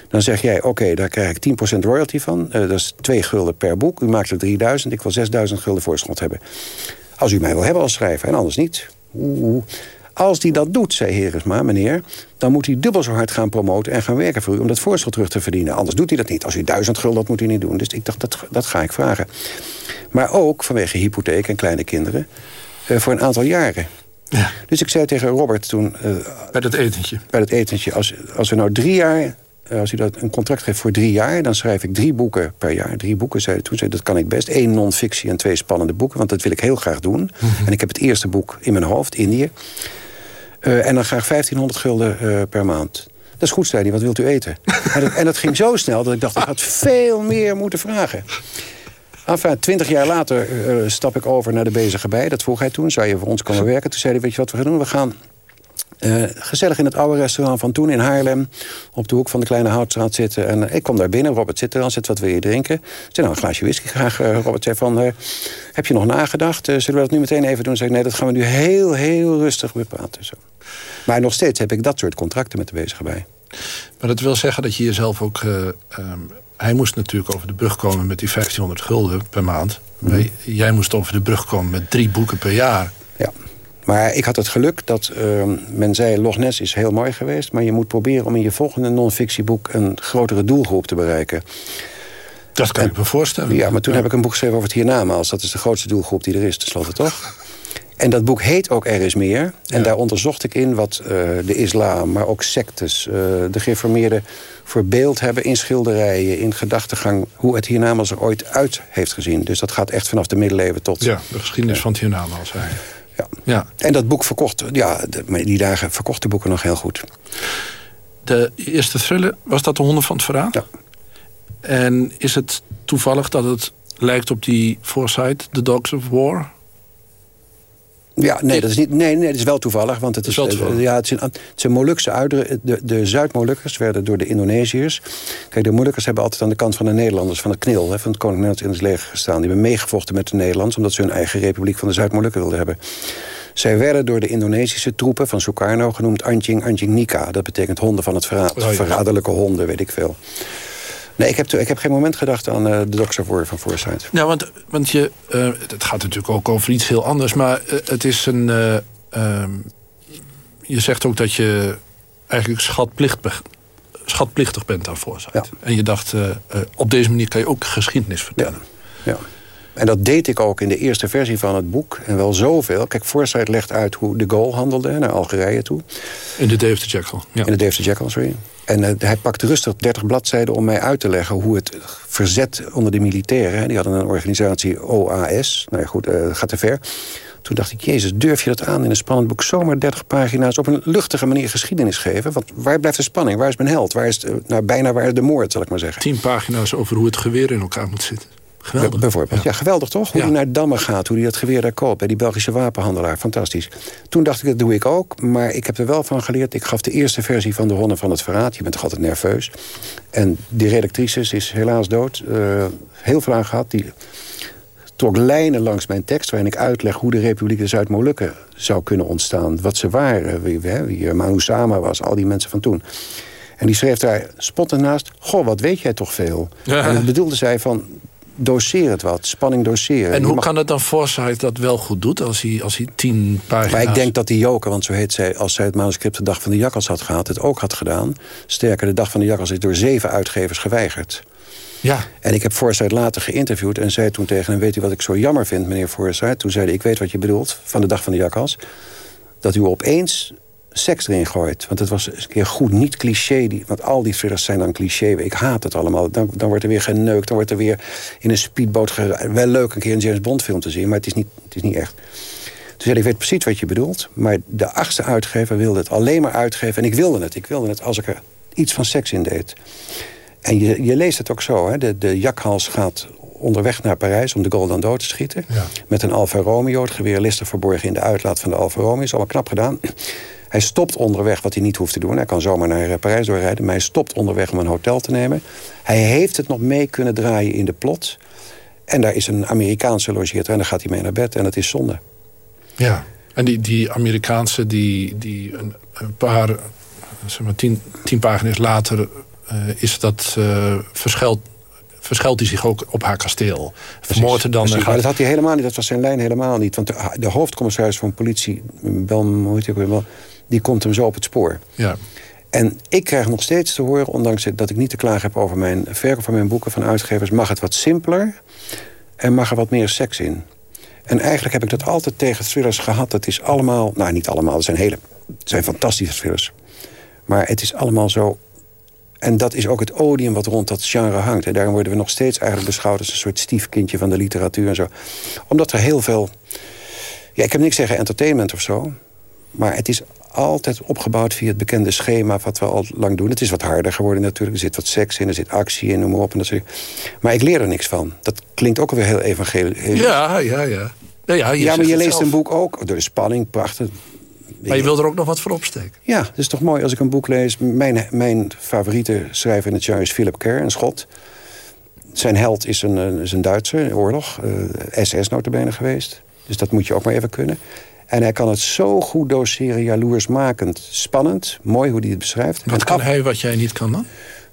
Dan zeg jij, oké, daar krijg ik 10% royalty van. Uh, dat is 2 gulden per boek. U maakt er 3000. Ik wil 6000 gulden voorschot hebben. Als u mij wil hebben als schrijver en anders niet. Oeh. Als die dat doet, zei Heresma, meneer... dan moet hij dubbel zo hard gaan promoten en gaan werken voor u... om dat voorschot terug te verdienen. Anders doet hij dat niet. Als u duizend gulden, dat moet hij niet doen. Dus ik dacht, dat, dat ga ik vragen. Maar ook vanwege hypotheek en kleine kinderen... Uh, voor een aantal jaren. Ja. Dus ik zei tegen Robert toen... Uh, bij dat etentje. Bij dat etentje. Als, als we nou drie jaar eh, als u dat een contract geeft voor drie jaar... dan schrijf ik drie boeken per jaar. Drie boeken, zei toen zei dat kan ik best. Eén non-fictie en twee spannende boeken, want dat wil ik heel graag doen. Mhm. En ik heb het eerste boek in mijn hoofd, Indië. Uh, en dan graag 1500 gulden uh, per maand. Dat is goed, zei hij, wat wilt u eten? en, dat, en, dat, ging zo snel dat ik dacht, ik had veel meer moeten vragen. Enfin, twintig jaar later uh, stap ik over naar de bezige bij. Dat vroeg hij toen, zou je voor ons komen werken? Toen zei hij, weet je wat we gaan doen? We gaan uh, gezellig in het oude restaurant van toen in Haarlem. Op de hoek van de Kleine Houtstraat zitten. En uh, ik kom daar binnen. Robert zit er al. Zit wat wil je drinken? Ik zei, nou, een glaasje whisky graag. Uh, Robert zei van, heb je nog nagedacht? zullen we dat nu meteen even doen? Zeg nee, dat gaan we nu heel, heel rustig bepraten. Zo. Maar nog steeds heb ik dat soort contracten met de bezige bij. Maar dat wil zeggen dat je jezelf ook... Um, hij moest natuurlijk over de brug komen met die 1500 gulden per maand. Mm. Jij moest over de brug komen met drie boeken per jaar. Ja. Maar ik had het geluk dat uh, men zei... Loch Ness is heel mooi geweest... maar je moet proberen om in je volgende non-fictieboek... een grotere doelgroep te bereiken. Dat kan ik me voorstellen. Ja, maar toen heb ik een boek geschreven over het hiernamaals. Dat is de grootste doelgroep die er is, tenslotte toch? En dat boek heet ook Er is meer. En daar onderzocht ik in wat uh, de islam, maar ook sectes... Uh, de geïnformeerden voor beeld hebben in schilderijen, in gedachtegang... hoe het hiernamaals er ooit uit heeft gezien. Dus dat gaat echt vanaf de middeleeuwen tot... Ja, de geschiedenis van het hiernamaals eigenlijk. Ja. ja. En dat boek verkocht, ja, die dagen verkochten boeken nog heel goed. De eerste thriller, was dat de Honden van het Verraad? Ja. En is het toevallig dat het lijkt op die Foresight, The Dogs of War... Ja, nee, dat is, niet, nee, nee, dat is wel toevallig. Want het is, is eh, ja, het, zijn, het zijn Molukse uitdrukkingen. De, de Zuid-Molukkers werden door de Indonesiërs... Kijk, de Molukkers hebben altijd aan de kant van de Nederlanders... van het knil, hè, van het Koninklijk Nederlands leger gestaan. Die hebben meegevochten met de Nederlanders... omdat ze hun eigen republiek van de Zuid-Molukken wilden hebben. Zij werden door de Indonesische troepen van Sukarno genoemd Anjing Anjing Nika. Dat betekent honden van het verraad. Oh, Verraderlijke honden, weet ik veel. Nee, ik heb, ik heb geen moment gedacht aan uh, de Doctor voor van Foresight. Ja, want, want je, uh, het gaat natuurlijk ook over iets heel anders. Maar uh, het is een... Um, je zegt ook dat je eigenlijk schatplichtig, schatplichtig bent aan Foresight. Ja. En je dacht, op deze manier kan je ook geschiedenis vertellen. Ja. ja. En dat deed ik ook in de eerste versie van het boek. En wel zoveel. Kijk, Foresight legt uit hoe de Gaulle handelde naar Algerije toe. In de Dave the Jackal. Ja. In de Dave the Jackal, sorry. En uh, hij pakte rustig 30 bladzijden om mij uit te leggen... hoe het verzet onder de militairen... die hadden een organisatie OAS. Nou ja, goed, uh, gaat te ver. Toen dacht ik, jezus, durf je dat aan in een spannend boek... zomaar 30 pagina's op een luchtige manier geschiedenis geven? Want waar blijft de spanning? Waar is mijn held? Waar is, nou, bijna waar is de moord, zal ik maar zeggen. 10 pagina's over hoe het geweer in elkaar moet zitten. Geweldig. bijvoorbeeld. Ja. geweldig toch? Hoe hij naar Damme gaat, hoe hij dat geweer daar koopt... bij die Belgische wapenhandelaar. Fantastisch. Toen dacht ik, dat doe ik ook. Maar ik heb er wel van geleerd. Ik gaf de eerste versie van De Honden van het Verraad. Je bent toch altijd nerveus. En die redactrice is helaas dood. Uh, heel veel aan gehad. Die trok lijnen langs mijn tekst... waarin ik uitleg hoe de Republiek de Zuid-Molukken zou kunnen ontstaan. Wat ze waren, wie, wie, wie Manu Sama was, al die mensen van toen. En die schreef daar spottend naast... Goh, wat weet jij toch veel? Ja. En dat bedoelde zij van doseer het wat, spanning doseren. En hoe kan het dan Forsyth dat wel goed doet als hij, als hij tien pagina's... Maar ik denk dat die Joker, want zo heet zij... als zij het manuscript de Dag van de Jakkals had gehad... het ook had gedaan. Sterker, de Dag van de Jakkals is door zeven uitgevers geweigerd. Ja. En ik heb Forsyth later geïnterviewd en zei toen tegen hem... weet u wat ik zo jammer vind, meneer Forsyth? Toen zei hij, ik weet wat je bedoelt, van de Dag van de Jakkals. Dat u opeens seks erin gooit. Want het was een keer goed, niet cliché. Die, want al die thrillers zijn dan cliché. Ik haat het allemaal. Dan, dan wordt er weer geneukt. Dan wordt er weer in een speedboot... Wel leuk een keer een James Bond film te zien. Maar het is niet, het is niet echt. Toen zei ik weet precies wat je bedoelt. Maar de achtste uitgever wilde het alleen maar uitgeven. En ik wilde het. Ik wilde het als ik er iets van seks in deed. En je, je leest het ook zo. Hè? De, de jakhals gaat onderweg naar Parijs om de Golden dood te schieten. Ja. Met een Alfa Romeo, het geweer listig verborgen in de uitlaat van de Alfa Romeo. Is allemaal knap gedaan. Hij stopt onderweg, wat hij niet hoeft te doen. Hij kan zomaar naar eh, Parijs doorrijden. Maar hij stopt onderweg om een hotel te nemen. Hij heeft het nog mee kunnen draaien in de plot. En daar is een Amerikaanse logeert en dan gaat hij mee naar bed. En dat is zonde. Ja, en die, die Amerikaanse, die, die een, een paar, zeg maar tien, tien pagina's later... Uh, is dat uh, verschilt, verschilt hij zich ook op haar kasteel. Vermoordt er dan... Precies, maar dat had hij helemaal niet, dat was zijn lijn helemaal niet. Want de, de hoofdcommissaris van politie, Bel, hoe heet hij wel, die komt hem zo op het spoor. Ja. En ik krijg nog steeds te horen, ondanks dat ik niet te klagen heb... over mijn verkoop van mijn boeken van uitgevers... mag het wat simpeler en mag er wat meer seks in. En eigenlijk heb ik dat altijd tegen thrillers gehad. Dat is allemaal, nou niet allemaal, het zijn, hele, het zijn fantastische thrillers. Maar het is allemaal zo... En dat is ook het odium wat rond dat genre hangt. En daarom worden we nog steeds eigenlijk beschouwd... als een soort stiefkindje van de literatuur en zo. Omdat er heel veel... Ja, ik heb niks zeggen entertainment of zo. Maar het is altijd opgebouwd via het bekende schema... wat we al lang doen. Het is wat harder geworden natuurlijk. Er zit wat seks in, er zit actie in, noem maar op. En dat soort... Maar ik leer er niks van. Dat klinkt ook alweer heel evangelisch. Ja, ja, ja. Ja, ja, je ja maar je leest zelf. een boek ook. Door de spanning, prachtig. Maar je wil er ook nog wat voor opsteken. Ja, het is toch mooi als ik een boek lees. Mijn, mijn favoriete schrijver in het jaar is Philip Kerr, een schot. Zijn held is een, is een Duitser, oorlog. Uh, SS notabene geweest. Dus dat moet je ook maar even kunnen. En hij kan het zo goed doseren, jaloersmakend, spannend. Mooi hoe hij het beschrijft. Wat kan hij wat jij niet kan dan?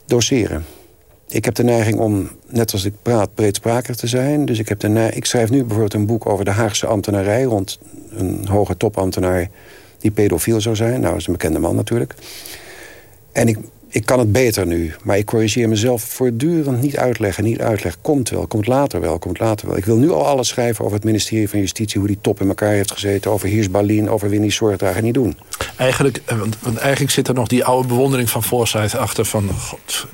Doseren. Ik heb de neiging om, net als ik praat, breedsprakig te zijn. Dus ik, heb de ik schrijf nu bijvoorbeeld een boek over de Haagse ambtenarij... rond een hoge topambtenaar die pedofiel zou zijn. Nou, dat is een bekende man natuurlijk. En ik, ik kan het beter nu. Maar ik corrigeer mezelf voortdurend niet uitleggen, niet uitleggen. Komt wel, komt later wel, komt later wel. Ik wil nu al alles schrijven over het ministerie van Justitie... hoe die top in elkaar heeft gezeten, over Hiers Berlin... over Winnie Zorgdrager, niet doen. Eigenlijk, want, want, eigenlijk zit er nog die oude bewondering van Forsyth achter... van, god,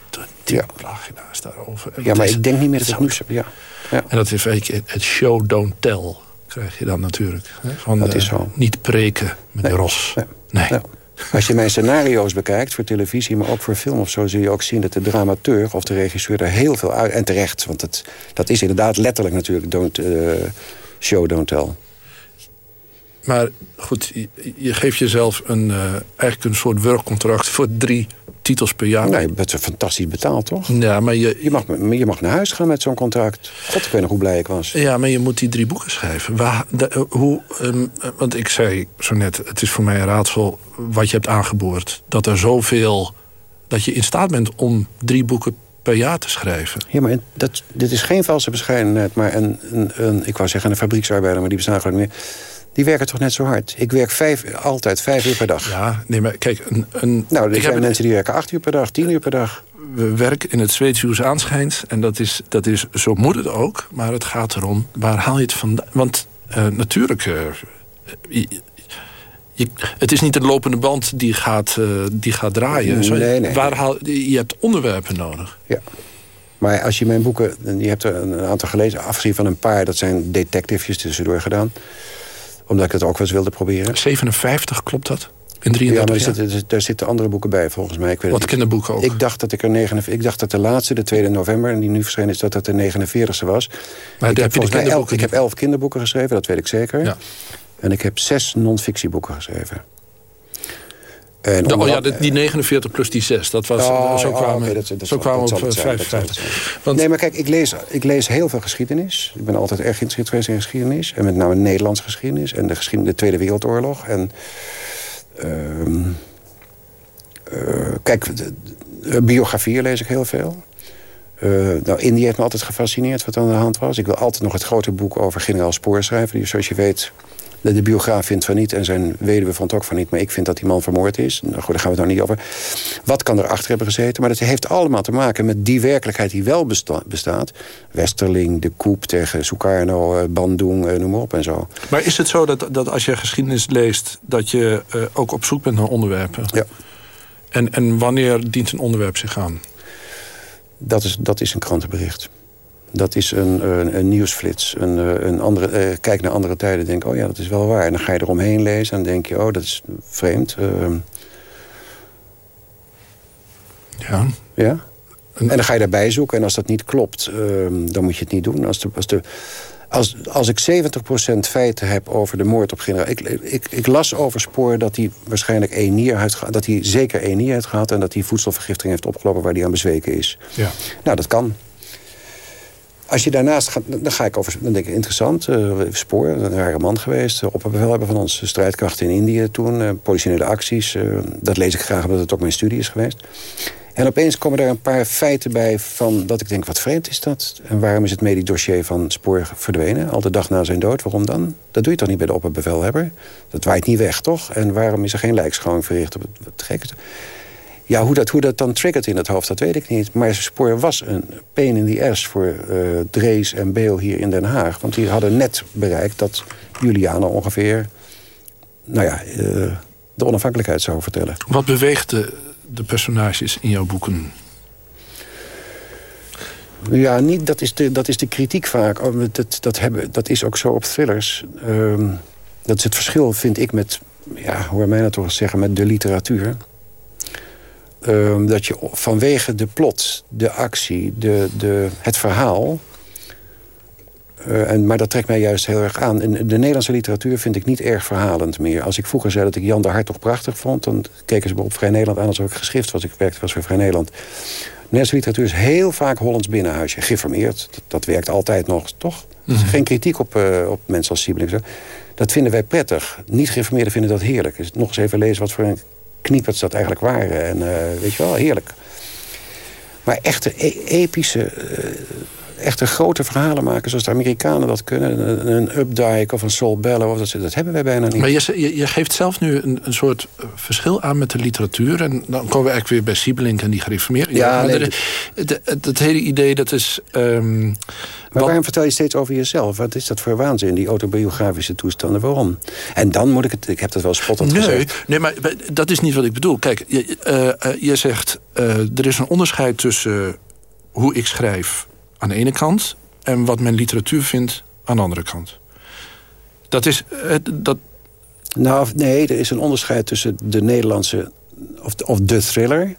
die ja. pagina's daarover. En ja, maar is, ik denk niet meer dat ik nieuws heb, ja. ja. En dat is het show don't tell, krijg je dan natuurlijk. Hè? Van, dat is zo. Uh, niet preken met nee. de ros. Nee. nee. nee. Als je mijn scenario's bekijkt voor televisie, maar ook voor film of zo... zul je ook zien dat de dramateur of de regisseur er heel veel uit... en terecht, want het, dat is inderdaad letterlijk natuurlijk don't, uh, show, don't tell. Maar goed, je, geeft jezelf een, uh, eigenlijk een soort werkcontract voor drie titels per jaar. Nee, dat is fantastisch betaald, toch? Ja, maar je, je, mag, je mag naar huis gaan met zo'n contract. God, ik weet nog hoe blij ik was. Ja, maar je moet die drie boeken schrijven. Waar, de, hoe, um, want ik zei zo net, het is voor mij een raadsel wat je hebt aangeboord. Dat er zoveel, dat je in staat bent om drie boeken per jaar te schrijven. Ja, maar dat, dit is geen valse bescheidenheid. Maar een, een, een, ik wou zeggen een fabrieksarbeider, maar die bestaan gewoon niet meer die werken toch net zo hard. Ik werk vijf, altijd vijf uur per dag. Ja, nee, maar kijk... Een, een, nou, er zijn mensen die werken acht uur per dag, tien uur per dag. We werken in het Zweedse aanschijnt. En dat is, dat is, zo moet het ook. Maar het gaat erom, waar haal je het vandaan? Want uh, natuurlijk... Uh, je, je, het is niet de lopende band die gaat, uh, die gaat draaien. Nee, nee, waar haal, je hebt onderwerpen nodig. Ja. Maar als je mijn boeken... Je hebt er een aantal gelezen, afgezien van een paar... dat zijn detectives tussendoor gedaan omdat ik het ook wel eens wilde proberen. 57, klopt dat? In 33 ja, maar daar zitten andere boeken bij, volgens mij. Ik weet Wat kinderboeken ook? Ik dacht, dat ik, er 49, ik dacht dat de laatste, de 2 november... en die nu verschenen is, dat dat de 49ste was. Maar ik, heb heb mij elf, ik heb elf kinderboeken geschreven, dat weet ik zeker. Ja. En ik heb zes non-fictieboeken geschreven. En de, oh ja, die 49 plus die 6. Dat was, oh, zo kwamen, oh, okay, dat, dat zo kwamen dat op 55. Want... Nee, maar kijk, ik lees, ik lees heel veel geschiedenis. Ik ben altijd erg geïnteresseerd geweest in geschiedenis. En met name Nederlandse geschiedenis. En de, geschiedenis, de Tweede Wereldoorlog. En... Uh, uh, kijk, de, de, biografieën lees ik heel veel. Uh, nou, Indië heeft me altijd gefascineerd wat aan de hand was. Ik wil altijd nog het grote boek over generaal Spoor schrijven. Die, zoals je weet, de, de biograaf vindt van niet en zijn weduwe vond ook van niet. Maar ik vind dat die man vermoord is. Nou goed, daar gaan we het nou niet over. Wat kan erachter hebben gezeten? Maar dat heeft allemaal te maken met die werkelijkheid die wel besta bestaat. Westerling, de Koep tegen Sukarno, Bandung, noem maar op en zo. Maar is het zo dat, dat als je geschiedenis leest... dat je uh, ook op zoek bent naar onderwerpen? Ja. En, en wanneer dient een onderwerp zich aan? Dat is, dat is een krantenbericht. Dat is een, een, een nieuwsflits. Een, een andere, uh, kijk naar andere tijden denk oh ja, dat is wel waar. En dan ga je eromheen lezen en dan denk je, oh, dat is vreemd. Uh, ja. Ja? En dan ga je daarbij zoeken. En als dat niet klopt, ehm, dan moet je het niet doen. Als, de, als, de, als, als ik 70% feiten heb over de moord op generaal... Ik, ik, ik las over spoor dat hij waarschijnlijk één nier heeft gehad... dat hij zeker één nier heeft gehad... en dat hij voedselvergiftiging heeft opgelopen waar hij aan bezweken is. Ja. Nou, dat kan. Als je daarnaast gaat, dan ga ik over, dan denk ik interessant, uh, spoor, een rare man geweest, uh, opperbevelhebber van onze strijdkrachten in Indië toen, uh, politionele acties, dat lees ik graag omdat het ook mijn studie is geweest. En opeens komen er een paar feiten bij van dat ik denk, wat vreemd is dat? En waarom is het medisch dossier van Spoor verdwenen? Al de dag na zijn dood, waarom dan? Dat doe je toch niet bij de opperbevelhebber? Dat waait niet weg, toch? En waarom is er geen lijkschouwing verricht op het, gekke? Ja, hoe dat, hoe dat dan triggert in het hoofd, dat weet ik niet. Maar Spoor was een pain in the ass voor uh, Drees en Beel hier in Den Haag. Want die hadden net bereikt dat Juliana ongeveer... nou ja, uh, de onafhankelijkheid zou vertellen. Wat beweegt de, de personages in jouw boeken? Ja, niet, dat, is de, dat is de kritiek vaak. Oh, dat, dat, hebben, dat is ook zo op thrillers. Um, dat is het verschil, vind ik, met... ja, hoor mij nou toch zeggen, met de literatuur... Um, dat je vanwege de plot, de actie, de, de, het verhaal... Uh, en, maar dat trekt mij juist heel erg aan. In de Nederlandse literatuur vind ik niet erg verhalend meer. Als ik vroeger zei dat ik Jan de Hart toch prachtig vond... dan keken ze me op Vrij Nederland aan alsof ik geschrift was. Ik werkte was voor Vrij Nederland. De Nederlandse literatuur is heel vaak Hollands binnenhuisje. Geformeerd, dat, dat werkt altijd nog, toch? Mm -hmm. Geen kritiek op, uh, op mensen als Siebelink. Dat vinden wij prettig. Niet-geformeerden vinden dat heerlijk. Dus nog eens even lezen wat voor een knieperts dat eigenlijk waren. En uh, weet je wel, heerlijk. Maar echte e epische, uh, echte grote verhalen maken... zoals de Amerikanen dat kunnen. Een, Updike of een Saul Bellow, of dat, dat hebben wij bijna niet. Maar je, je, geeft zelf nu een, een soort verschil aan met de literatuur. En dan komen we eigenlijk weer bij Siebelink en die gereformeerden. Ja, ja nee, het, hele idee, dat is... Um, maar waarom vertel je steeds over jezelf? Wat is dat voor waanzin, die autobiografische toestanden? Waarom? En dan moet ik het... Ik heb dat wel spottend nee, gezegd. Nee, maar dat is niet wat ik bedoel. Kijk, je, uh, uh, je zegt... Uh, er is een onderscheid tussen hoe ik schrijf aan de ene kant... en wat mijn literatuur vindt aan de andere kant. Dat is... dat... Nou, nee, er is een onderscheid tussen de Nederlandse... of of de thriller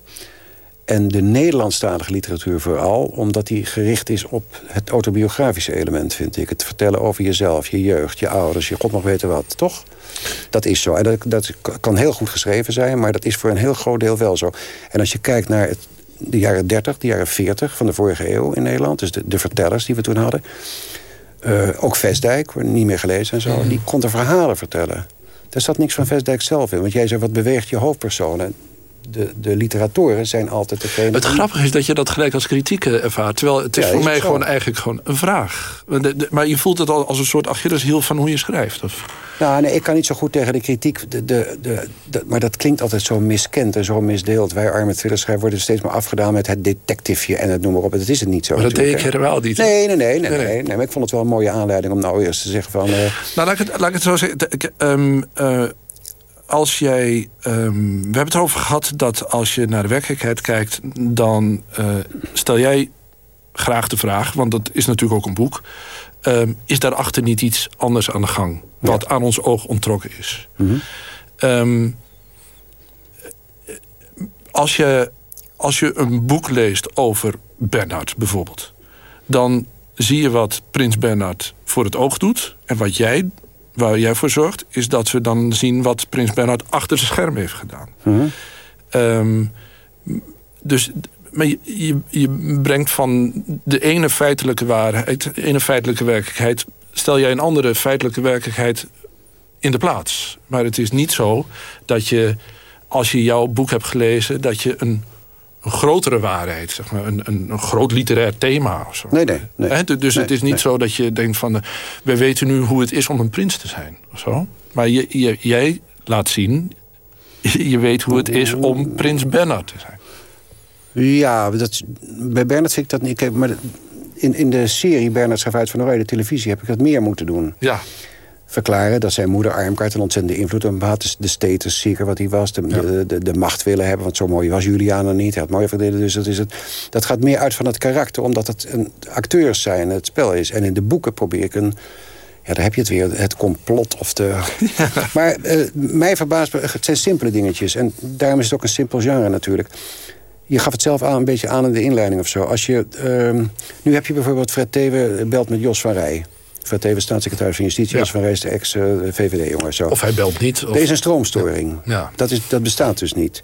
en de Nederlandstalige literatuur vooral... omdat die gericht is op het autobiografische element, vind ik. Het vertellen over jezelf, je jeugd, je ouders, je god mag weten wat, toch? Dat is zo. En dat, dat kan heel goed geschreven zijn... maar dat is voor een heel groot deel wel zo. En als je kijkt naar het, de jaren 30, de jaren 40 van de vorige eeuw in Nederland... dus de, de vertellers die we toen hadden... Uh, ook Vestdijk, niet meer gelezen en zo... Die kon de verhalen vertellen. Daar zat niks van Vestdijk zelf in. Want jij zei, wat beweegt je hoofdpersonen? De, de literatoren zijn altijd degene... Het grappige is dat je dat gelijk als kritiek ervaart. Terwijl het is ja, voor is mij gewoon eigenlijk gewoon een vraag. De, de, maar je voelt het al als een soort Achilleshiel van hoe je schrijft. Of? Nou, nee, ik kan niet zo goed tegen de kritiek. De, de, de, de, maar dat klinkt altijd zo miskend en zo misdeeld. Wij arme thrillerschrijvers worden steeds maar afgedaan met het detectiveje en het noem maar op. Dat is het niet zo. Maar dat deed ik helemaal niet. Nee nee nee, nee, nee, nee, nee. Maar ik vond het wel een mooie aanleiding om nou eerst te zeggen van... Uh... Nou, laat ik, het, laat ik het zo zeggen. Um, uh, als jij... Um, we hebben het over gehad dat als je naar de werkelijkheid kijkt... dan uh, stel jij graag de vraag, want dat is natuurlijk ook een boek... Um, is daarachter niet iets anders aan de gang? Wat ja. aan ons oog ontrokken is. Mhm. Mm -hmm. um, als, je, als je een boek leest over Bernhard bijvoorbeeld... dan zie je wat Prins Bernhard voor het oog doet... en wat jij waar jij voor zorgt... is dat we dan zien wat Prins Bernhard achter zijn scherm heeft gedaan. Mm -hmm. um, dus maar je, je, je, brengt van de ene feitelijke waarheid... de ene feitelijke werkelijkheid... stel jij een andere feitelijke werkelijkheid in de plaats. Maar het is niet zo dat je, als je jouw boek hebt gelezen... dat je een een grotere waarheid, zeg maar, een, een, een groot literair thema. Of zo. Nee, nee. nee. He, dus nee, het is niet nee. zo dat je denkt van... Uh, we weten nu hoe het is om een prins te zijn. Of zo. Maar je, je, jij laat zien... je weet hoe het is om prins Bernhard te zijn. Ja, dat, bij Bernhard vind ik dat niet... Maar in, in de serie Bernhard schrijft uit van Oranje, de televisie... heb ik dat meer moeten doen. Ja verklaren dat zijn moeder Armkaart een ontzettende invloed op hem had. De status zeker wat hij was, de, ja. de, de, de, macht willen hebben. Want zo mooi was Juliana niet, hij had mooie verdelen. Dus dat, is het, dat gaat meer uit van het karakter, omdat het een acteurs zijn, het spel is. En in de boeken probeer ik een... Ja, daar heb je het weer, het complot of de... Ja. Maar uh, mij verbaast, het zijn simpele dingetjes. En daarom is het ook een simpel genre natuurlijk. je gaf het zelf aan, een beetje aan in de inleiding of zo. Als je, ehm, nu heb je bijvoorbeeld Fred Teven belt met Jos van Rij. Teven, staatssecretaris van Justitie. Jos van Rij is de ex-VVD-jongen. Of hij belt niet. Of... Er is een stroomstoring. Ja. Dat, is, dat bestaat dus niet.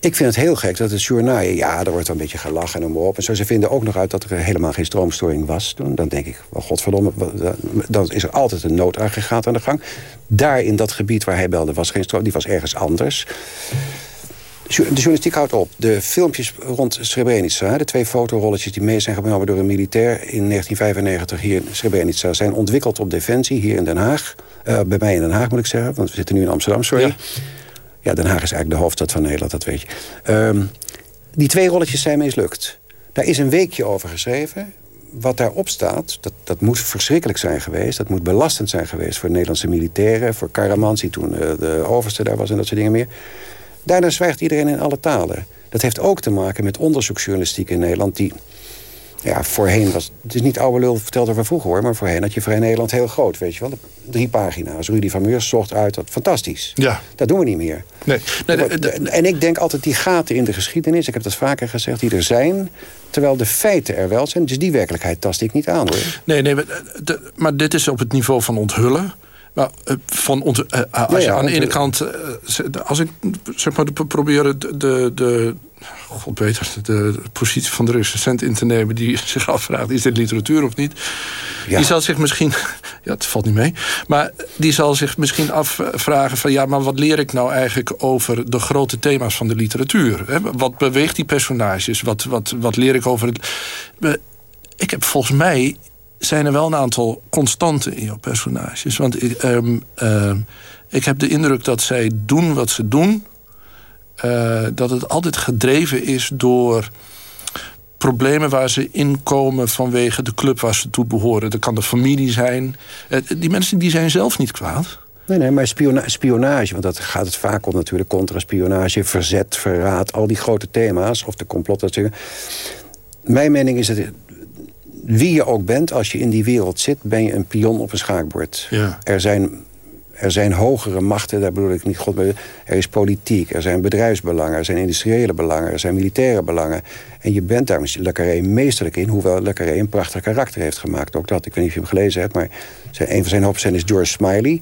Ik vind het heel gek dat het journaal... Ja, er wordt een beetje gelachen en op. En zo, ze vinden ook nog uit dat er helemaal geen stroomstoring was toen. Dan denk ik, wel godverdomme, dan is er altijd een noodaggregaat aan de gang. Daar in dat gebied waar hij belde was geen stroom. Die was ergens anders. De journalistiek houdt op. De filmpjes rond Srebrenica, de twee fotorolletjes die mee zijn genomen door een militair in 1995 hier in Srebrenica, zijn ontwikkeld op Defensie hier in Den Haag. Uh, bij mij in Den Haag moet ik zeggen, want we zitten nu in Amsterdam, sorry. Ja. ja Den Haag is eigenlijk de hoofdstad van Nederland, dat weet je. Um, die twee rolletjes zijn mislukt. Daar is een weekje over geschreven. Wat daarop staat, dat, dat moet verschrikkelijk zijn geweest. Dat moet belastend zijn geweest voor de Nederlandse militairen. Voor Karamans, die toen uh, de overste daar was en dat soort dingen meer. Daarna zwijgt iedereen in alle talen. Dat heeft ook te maken met onderzoeksjournalistiek in Nederland... die ja, voorheen was... Het is niet oude lul verteld over vroeger hoor... maar voorheen had je Vrij Nederland heel groot, weet je wel. Drie pagina's. Rudy van Meurs zocht uit. Dat, fantastisch. Ja. Dat doen we niet meer. Nee. en ik denk altijd die gaten in de geschiedenis... ik heb dat vaker gezegd, die er zijn... terwijl de feiten er wel zijn. Dus die werkelijkheid tast ik niet aan hoor. Nee, nee maar dit is op het niveau van onthullen... Maar uh, van onze, uh, als ja, ja, je aan de ene kant, als ik zeg maar probeer de, de, de God beter, de, de positie van de recensent in te nemen... die zich afvraagt, is dit literatuur of niet? Ja. Die zal zich misschien... Ja, het valt niet mee. Maar die zal zich misschien afvragen van... ja, maar wat leer ik nou eigenlijk over de grote thema's van de literatuur? Hè? Wat beweegt die personages? Wat, wat, wat leer ik over het... Ik heb volgens mij zijn er wel een aantal constanten in jouw personages. Want ik, um, uh, ik heb de indruk dat zij doen wat ze doen. Uh, dat het altijd gedreven is door problemen waar ze inkomen vanwege de club waar ze toe behoren. Dat kan de familie zijn. Uh, die mensen die zijn zelf niet kwaad. Nee, nee, maar spiona spionage, want dat gaat het vaak om natuurlijk. Contra-spionage, verzet, verraad, al die grote thema's. Of de complot natuurlijk. Mijn mening is dat wie je ook bent, als je in die wereld zit... ben je een pion op een schaakbord. Ja. Er, zijn, er zijn hogere machten, daar bedoel ik niet God mee. Er is politiek, er zijn bedrijfsbelangen... er zijn industriële belangen, er zijn militaire belangen. En je bent daar Le Carré meesterlijk in... hoewel Le Carré een prachtig karakter heeft gemaakt. Ook dat, ik weet niet of je hem gelezen hebt... maar een van zijn hoofdcenten is George Smiley...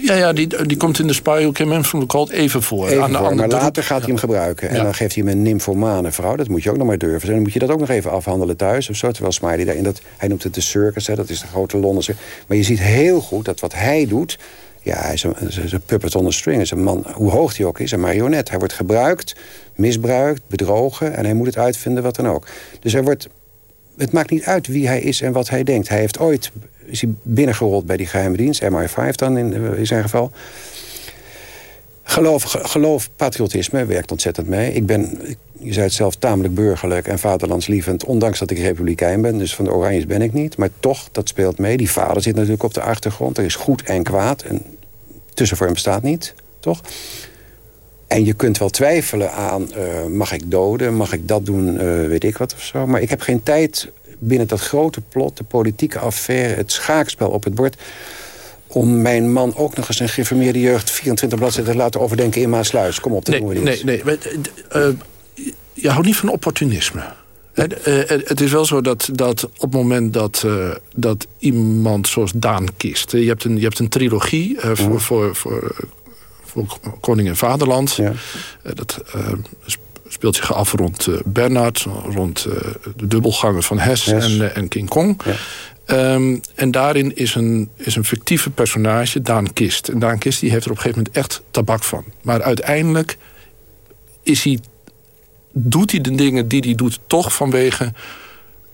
Ja, ja die, die komt in de Spy Who Came In The Cold even voor. Even aan de, voor maar later gaat hij hem gebruiken. En ja. dan geeft hij hem een nymphomane vrouw. Dat moet je ook nog maar durven. En dan moet je dat ook nog even afhandelen thuis. Of zo. Terwijl Smiley daarin, dat, hij noemt het de circus. Hè, dat is de grote Londense. Maar je ziet heel goed dat wat hij doet... Ja, hij is een, een puppet on the string. is een man, hoe hoog hij ook is, een marionet. Hij wordt gebruikt, misbruikt, bedrogen... en hij moet het uitvinden wat dan ook. Dus er wordt het maakt niet uit wie hij is en wat hij denkt. Hij heeft ooit is hij binnengerold bij die geheime dienst, MI5 dan in, in zijn geval. Geloof, geloof, patriotisme werkt ontzettend mee. Ik ben, je zei het zelf, tamelijk burgerlijk en vaderlandslievend... ondanks dat ik republikein ben, dus van de Oranjes ben ik niet. Maar toch, dat speelt mee. Die vader zit natuurlijk op de achtergrond. Er is goed en kwaad. En tussenvorm bestaat niet, toch? En je kunt wel twijfelen aan, uh, mag ik doden, mag ik dat doen, uh, weet ik wat of zo. Maar ik heb geen tijd binnen dat grote plot, de politieke affaire... het schaakspel op het bord om mijn man ook nog eens een geïnformeerde jeugd... 24 bladzijden te laten overdenken in Maasluis. Kom op, dat nee, doen we niet. Nee, nee. Uh, je houdt niet van opportunisme. Het, uh, het is wel zo dat, dat op het moment dat, dat iemand zoals Daan kiest... je hebt een, je hebt een trilogie voor, mm. voor, voor, voor, Koning en Vaderland. Ja. dat speelt zich af rond uh, Bernard, rond uh, de dubbelgangen van Hess yes. en, uh, en, King Kong. Ja. Um, en daarin is een, is een fictieve personage, Daan Kist. En Daan Kist die heeft er op een gegeven moment echt tabak van. Maar uiteindelijk is hij, doet hij de dingen die hij doet toch vanwege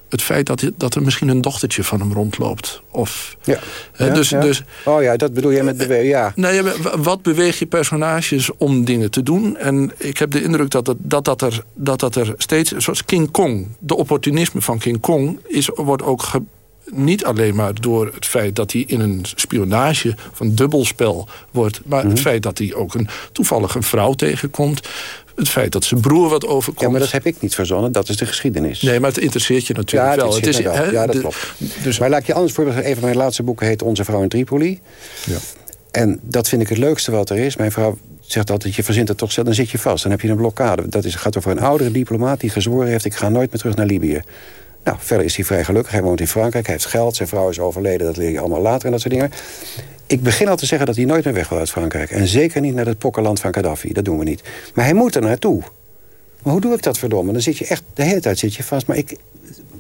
het feit dat, dat er misschien een dochtertje van hem rondloopt. Of, ja. Ja, dus, ja. dus, oh ja, dat bedoel je met bewegen, ja. Ja. Wat beweegt je personages om dingen te doen? En ik heb de indruk dat dat, dat, dat, er, dat, dat er steeds... Zoals King Kong, de opportunisme van King Kong... Is, wordt ook ge, niet alleen maar door het feit dat hij in een spionage van dubbelspel wordt... maar Mhm. mm -hmm. het feit dat hij ook een, toevallig een vrouw tegenkomt... het feit dat zijn broer wat overkomt. Ja, maar dat heb ik niet verzonnen, dat is de geschiedenis. Nee, maar het interesseert je natuurlijk ja, wel. Het is, wel. Ja, dat de, klopt. Dus, maar laat ik je anders voorbeeld Een van mijn laatste boeken heet Onze Vrouw in Tripoli. Ja. En dat vind ik het leukste wat er is. Mijn vrouw zegt altijd, je verzint het toch zelf, dan zit je vast. Dan heb je een blokkade. Dat is, gaat over een oudere diplomaat die gezworen heeft... ik ga nooit meer terug naar Libië. Nou, verder is hij vrij gelukkig. Hij woont in Frankrijk, hij heeft geld, zijn vrouw is overleden. Dat leer je allemaal later en dat soort dingen. Ik begin al te zeggen dat hij nooit meer weg wil uit Frankrijk. En zeker niet naar het pokkerland van Gaddafi. Dat doen we niet. Maar hij moet er naartoe. Maar hoe doe ik dat verdomme? Dan zit je echt, de hele tijd zit je vast. Maar ik,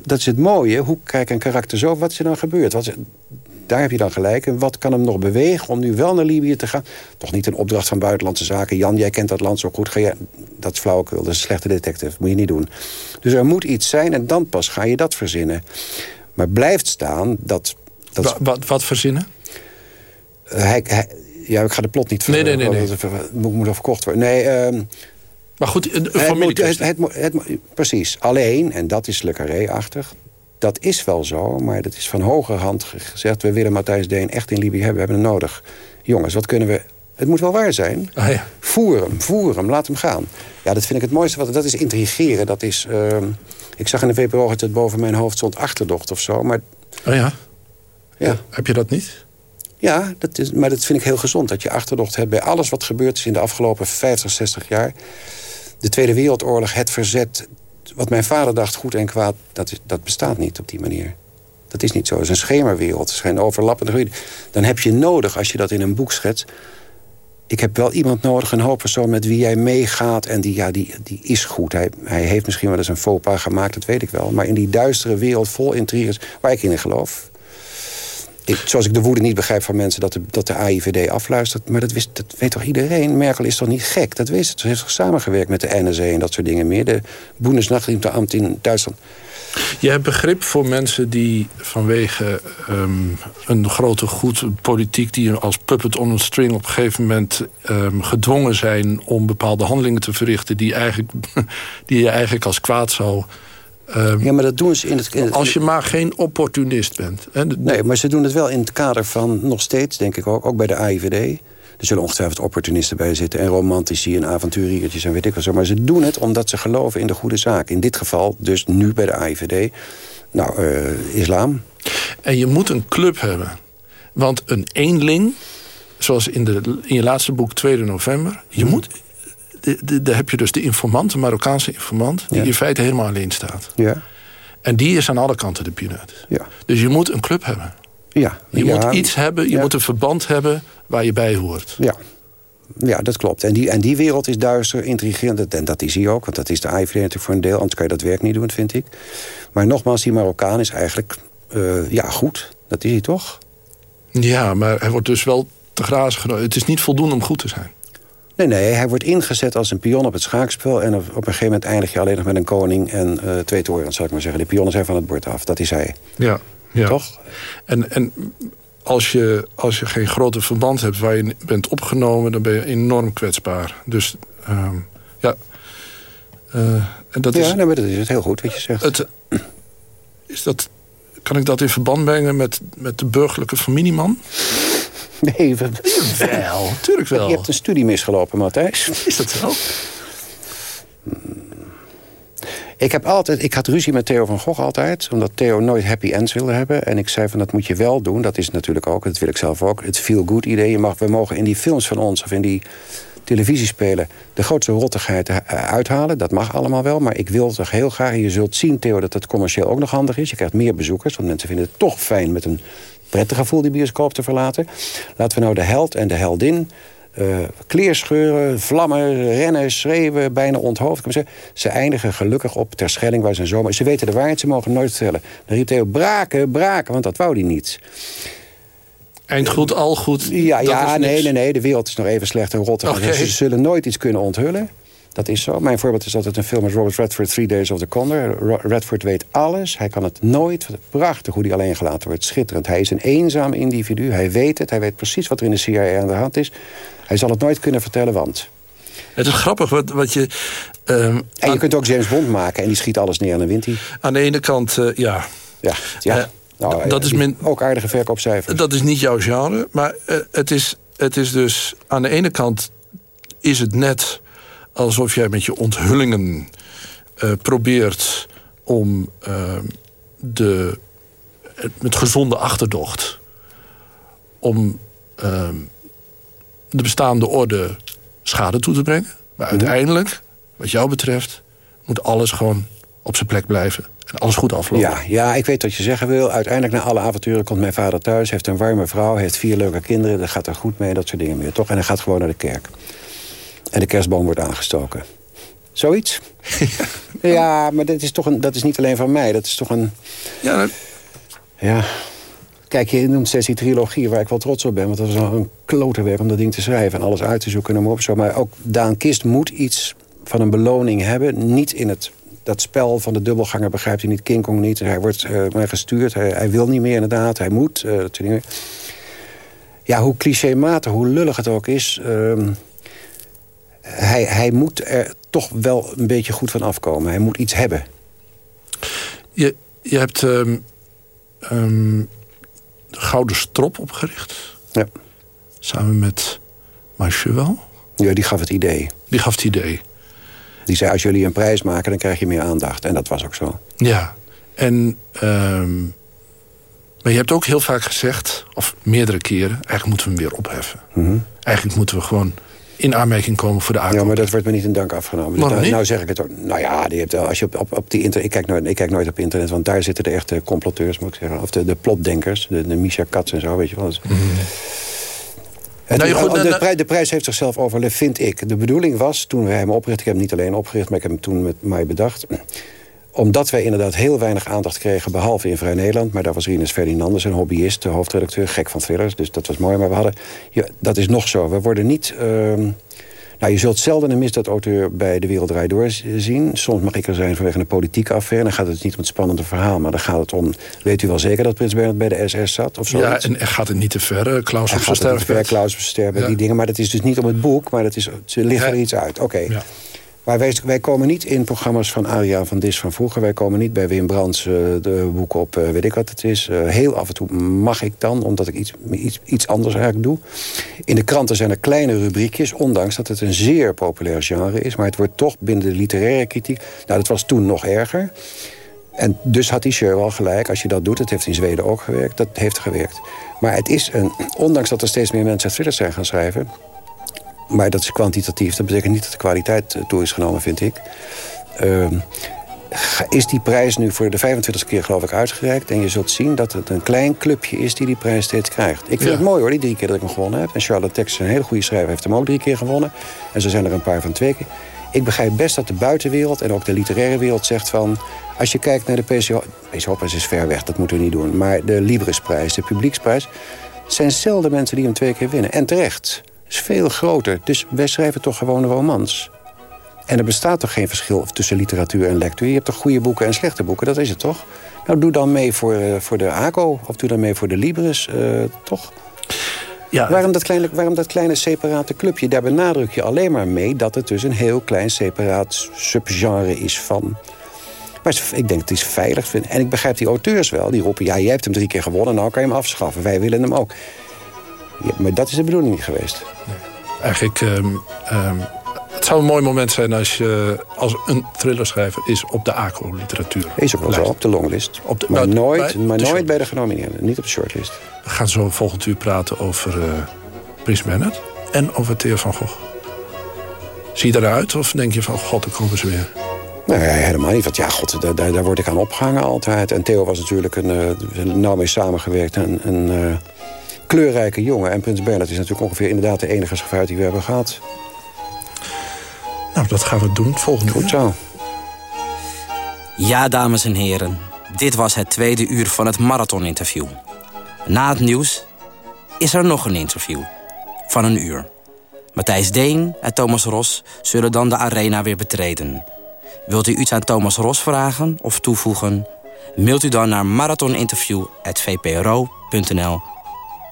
dat is het mooie. Hoe kijk een karakter zo? Wat is er dan gebeurd? Wat, daar heb je dan gelijk. En wat kan hem nog bewegen om nu wel naar Libië te gaan? Toch niet een opdracht van buitenlandse zaken. Jan, jij kent dat land zo goed. Ga je, dat is flauwekul, dat is een slechte detective. Moet je niet doen. Dus er moet iets zijn en dan pas ga je dat verzinnen. Maar blijft staan dat... dat wat, wat verzinnen? Hij, ja, ik ga de plot niet... Nee, nee, nee. nee. Moet, moet verkocht worden. Nee, uh, maar goed, een familie het, het, het, Precies. Alleen, en dat is Le Carré-achtig... dat is wel zo, maar dat is van hoger hand gezegd... we willen Matthijs Deen echt in Libië hebben, we hebben hem nodig. Jongens, wat kunnen we... Het moet wel waar zijn. Ah, ja. Voer hem, voer hem, laat hem gaan. Ja, dat vind ik het mooiste. Wat, dat is intrigeren. Dat is... Uh, ik zag in de VPRO dat het boven mijn hoofd stond achterdocht of zo. Maar, oh ja? Ja. Heb je dat niet? Ja, dat is, maar dat vind ik heel gezond. Dat je achterdocht hebt bij alles wat gebeurd is in de afgelopen 50, 60 jaar de Tweede Wereldoorlog, het verzet... wat mijn vader dacht, goed en kwaad, dat, is, dat bestaat niet op die manier. Dat is niet zo. Het is een schemerwereld. Het geen overlappende... Dan heb je nodig, als je dat in een boek schetst... ik heb wel iemand nodig, een hoofdpersoon met wie jij meegaat... en die, ja, die, die is goed. Hij, hij heeft misschien wel eens een faux pas gemaakt, dat weet ik wel. Maar in die duistere wereld vol intriges, waar ik in geloof zoals ik de woede niet begrijp van mensen dat de, dat de AIVD afluistert. Maar dat, wist, dat weet toch iedereen? Merkel is toch niet gek? Dat wist het. Ze heeft toch samengewerkt met de NSA en dat soort dingen meer. De Bundesnachrichtenambt in Duitsland. Je hebt begrip voor mensen die vanwege um, een grote goed politiek... die als puppet on a string op een gegeven moment um, gedwongen zijn... om bepaalde handelingen te verrichten die, eigenlijk, die je eigenlijk als kwaad zou Um, ja, maar dat doen ze in het... In als je maar geen opportunist bent. Hè? Nee, maar ze doen het wel in het kader van, nog steeds denk ik ook... ook bij de AIVD. Er zullen ongetwijfeld opportunisten bij zitten... en romantici en avonturiertjes en weet ik wat zo. Maar ze doen het omdat ze geloven in de goede zaak. In dit geval dus nu bij de AIVD. Nou, uh, islam. En je moet een club hebben. Want een eenling, zoals in, de, in je laatste boek 2 november... je mhm. moet daar heb je dus de informant, de Marokkaanse informant... die in feite helemaal alleen staat. Ja. En die is aan alle kanten de pineut. Ja. Dus je moet een club hebben. Ja. Je moet iets hebben, je moet een verband hebben waar je bij hoort. Ja. Ja, dat klopt. En die, en die wereld is duister, intrigerend. En dat is hij ook, want dat is de IVD natuurlijk voor een deel. Anders kan je dat werk niet doen, vind ik. Maar nogmaals, die Marokkaan is eigenlijk... Uh, ja, goed. Dat is hij toch? Ja, maar hij wordt dus wel te grazen genomen. Het is niet voldoende om goed te zijn. Nee, nee, hij wordt ingezet als een pion op het schaakspel... en op een gegeven moment eindig je alleen nog met een koning en uh, twee torens, zou ik maar zeggen. De pionnen zijn van het bord af, dat is hij. Ja, ja. Toch? En, en als, je, als je geen grote verband hebt waar je bent opgenomen... dan ben je enorm kwetsbaar. Dus um, ja... Uh, en dat ja, is, maar dat is het heel goed wat je zegt. Het, is dat, kan ik dat in verband brengen met, met de burgerlijke familieman? Nee, we... wel. Tuurlijk wel. Je hebt een studie misgelopen, Matthijs. Is dat zo? Ik, heb altijd, ik had ruzie met Theo van Gogh altijd. Omdat Theo nooit happy ends wilde hebben. En ik zei van dat moet je wel doen. Dat is natuurlijk ook, dat wil ik zelf ook. Het feel good idee. Je mag, we mogen in die films van ons of in die televisiespelen... de grootste rottigheid eh, uithalen. Dat mag allemaal wel. Maar ik wil toch heel graag... en je zult zien, Theo, dat het commercieel ook nog handig is. Je krijgt meer bezoekers. Want mensen vinden het toch fijn met een prettig gevoel die bioscoop te verlaten. Laten we nou de held en de heldin uh, kleerscheuren, vlammen, rennen, schreeuwen, bijna onthoofd. Ze eindigen gelukkig op Terschelling, waar ze zomer... Ze weten de waarheid, ze mogen nooit vertellen. Dan riep Theo, braken, braken, want dat wou hij niet. Eind goed, al goed. Ja, ja nee, nee, nee, de wereld is nog even slecht en rottig. Okay. Ze zullen nooit iets kunnen onthullen. Dat is zo. Mijn voorbeeld is altijd een film met Robert Redford, Three Days of the Condor. Redford weet alles. Hij kan het nooit. Prachtig hoe hij alleen gelaten wordt. Schitterend. Hij is een eenzaam individu. Hij weet het. Hij weet precies wat er in de CIA aan de hand is. Hij zal het nooit kunnen vertellen, want... Het is grappig wat, wat je... Um, en je kunt ook James Bond maken en die schiet alles neer en dan wint hij. Aan de ene kant, uh, ja... Ja, ja. Uh, nou, dat is min, ook aardige verkoopcijfers. Dat is niet jouw genre, maar uh, het, is, het is dus... Aan de ene kant is het net alsof jij met je onthullingen uh, probeert om uh, de, met gezonde achterdocht... om uh, de bestaande orde schade toe te brengen. Maar uiteindelijk, wat jou betreft, moet alles gewoon op zijn plek blijven. En alles goed aflopen. Ja, ja, ik weet wat je zeggen wil. Uiteindelijk na alle avonturen komt mijn vader thuis... heeft een warme vrouw, heeft vier leuke kinderen... dat gaat er goed mee, dat soort dingen meer, toch? En hij gaat gewoon naar de kerk. En de kerstboom wordt aangestoken. Zoiets? ja, maar dat is, toch een, dat is niet alleen van mij. Dat is toch een... Ja, dat- Ja. Kijk, je noemt steeds die trilogie waar ik wel trots op ben. Want dat was een kloterwerk om dat ding te schrijven. En alles uit te zoeken en maar op. Zo. Maar ook Daan Kist moet iets van een beloning hebben. Niet in het dat spel van de dubbelganger begrijpt hij niet. King Kong niet. Hij wordt maar gestuurd. Hij, hij wil niet meer inderdaad. Hij moet. eh, dat soort dingen. Ja, hoe clichématig, hoe lullig het ook is... ehm, hij, hij moet er toch wel een beetje goed van afkomen. Hij moet iets hebben. Je, je hebt ehm, ehm, de Gouden Strop opgericht. Ja. Samen met Marchewel. Ja, die gaf het idee. Die gaf het idee. Die zei, als jullie een prijs maken, dan krijg je meer aandacht. En dat was ook zo. Ja. En, ehm, maar je hebt ook heel vaak gezegd, of meerdere keren... eigenlijk moeten we hem weer opheffen. Eigenlijk moeten we gewoon in aanmerking komen voor de. Mhm. Ja, maar dat wordt me niet in dank afgenomen. Dus nou, nou zeg ik het ook. Nou ja, die hebt, als je op, op, op die inter, ik, kijk nooit, ik kijk nooit op internet, want daar zitten de echte comploteurs, moet ik zeggen. Of de, de plotdenkers, de, de Misha Katz en zo, weet je wel. Dus- Het- Nou, je goed, de, prij- de prijs heeft zichzelf overleefd, vind ik. De bedoeling was, toen we hem oprichten... ik heb hem niet alleen opgericht, maar ik heb hem toen met mij bedacht... omdat wij inderdaad heel weinig aandacht kregen... behalve in Vrij Nederland, maar daar was Rinus Ferdinandus... een hobbyist, de hoofdredacteur, gek van thrillers. Dus dat was mooi, maar we hadden... Ja, dat is nog zo. We worden niet... ehm, nou, je zult zelden een misdaadauteur bij De Wereld Draait Door zien. Soms mag ik er zijn vanwege een politieke affaire. Dan gaat het niet om het spannende verhaal, maar dan gaat het om... weet u wel zeker dat Prins Bernhard bij de SS zat? Of zo? ja, en gaat het niet te ver. Klaus op gaat het ver, Klaus Ja. die dingen. Maar dat is dus niet om het boek, maar dat is, ze liggen er iets uit. Oké. Ja. Maar wij, komen niet in programma's van Adriaan van Dis van vroeger. Wij komen niet bij Wim Brands eh, de boeken op, eh, weet ik wat het is. Eh, heel af en toe mag ik dan, omdat ik iets, iets, iets anders eigenlijk doe. In de kranten zijn er kleine rubriekjes, ondanks dat het een zeer populair genre is. Maar het wordt toch binnen de literaire kritiek... Nou, dat was toen nog erger. En dus had die Sher wel gelijk, als je dat doet... het heeft in Zweden ook gewerkt, dat heeft gewerkt. Maar het is een... Ondanks dat er steeds meer mensen thrillers zijn gaan schrijven... maar dat is kwantitatief, dat betekent niet dat de kwaliteit eh, toe is genomen, vind ik... Ehm, is die prijs nu voor de 25e keer geloof ik uitgereikt... en je zult zien dat het een klein clubje is die die prijs steeds krijgt. Ik vind Ja. het mooi hoor, die drie keer dat ik hem gewonnen heb. En Charlotte Tex, een hele goede schrijver, heeft hem ook drie keer gewonnen. En zo zijn er een paar van twee keer. Ik begrijp best dat de buitenwereld en ook de literaire wereld zegt van... als je kijkt naar de PCO... PCO-prijs is ver weg, dat moeten we niet doen. Maar de Librisprijs, de publieksprijs... zijn zelden mensen die hem twee keer winnen. En terecht. Is veel groter. Dus wij schrijven toch gewoon romans. En er bestaat toch geen verschil tussen literatuur en lectuur? Je hebt toch goede boeken en slechte boeken, dat is het toch? Nou, doe dan mee voor, eh, voor de ACO of doe dan mee voor de Libris, eh, toch? Ja, Waarom dat, kleine, waarom dat kleine separate clubje? Daar benadruk je alleen maar mee dat het dus een heel klein separaat subgenre is van... Maar ik denk het is veilig. En ik begrijp die auteurs wel. Die roepen, ja, jij hebt hem drie keer gewonnen, nou kan je hem afschaffen. Wij willen hem ook. Ja, maar dat is de bedoeling niet geweest. eigenlijk... ehm, ehm, het zou een mooi moment zijn als je als een thrillerschrijver is op de ACO-literatuur. Is ook wel zo, op de longlist. Op de- maar nou, nooit, bij maar de nooit bij de genomineerden. Niet op de shortlist. We gaan zo volgend uur praten over eh Prins Bernhard en over Theo van Gogh. Zie je daaruit of denk je van, god, dan komen ze weer? Nou ja, helemaal niet. Want ja, god, daar, daar, daar word ik aan opgehangen altijd. En Theo was natuurlijk een, eh, nauw mee samengewerkt. Een eh, kleurrijke jongen. En Prins Bernhard is natuurlijk ongeveer inderdaad de enige schavuit die we hebben gehad. Nou, dat gaan we doen volgende Goed zo. Ja, dames en heren, dit was het tweede uur van het marathoninterview. Na het nieuws is er nog een interview van een uur. Matthijs Deen en Thomas Ros zullen dan de arena weer betreden. Wilt u iets aan Thomas Ros vragen of toevoegen? Mailt u dan naar marathoninterview.vpro.nl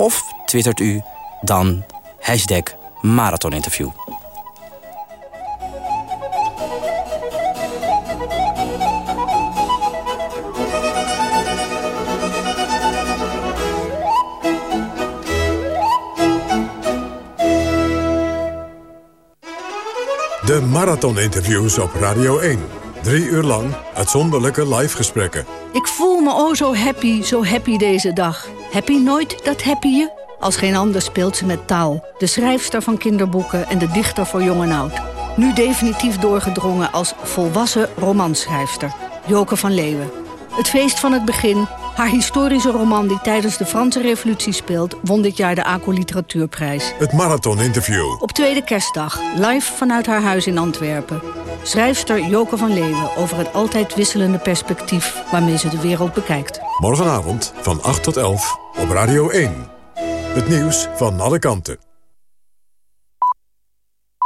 of twittert u dan hashtag marathoninterview. De marathoninterviews op Radio 1. Drie uur lang uitzonderlijke live gesprekken. Ik voel me oh zo happy, zo happy deze dag. Happy nooit dat happy je? Als geen ander speelt ze met taal. De schrijfster van kinderboeken en de dichter voor jong en oud. Nu definitief doorgedrongen als volwassen romanschrijfster. Joke van Leeuwen. Het feest van het begin, haar historische roman die tijdens de Franse revolutie speelt... won dit jaar de ACO Literatuurprijs. Het Marathon-interview. Op tweede kerstdag, live vanuit haar huis in Antwerpen. Schrijfster Joke van Leeuwen over het altijd wisselende perspectief... waarmee ze de wereld bekijkt. Morgenavond van 8 tot 11 op Radio 1. Het nieuws van alle kanten.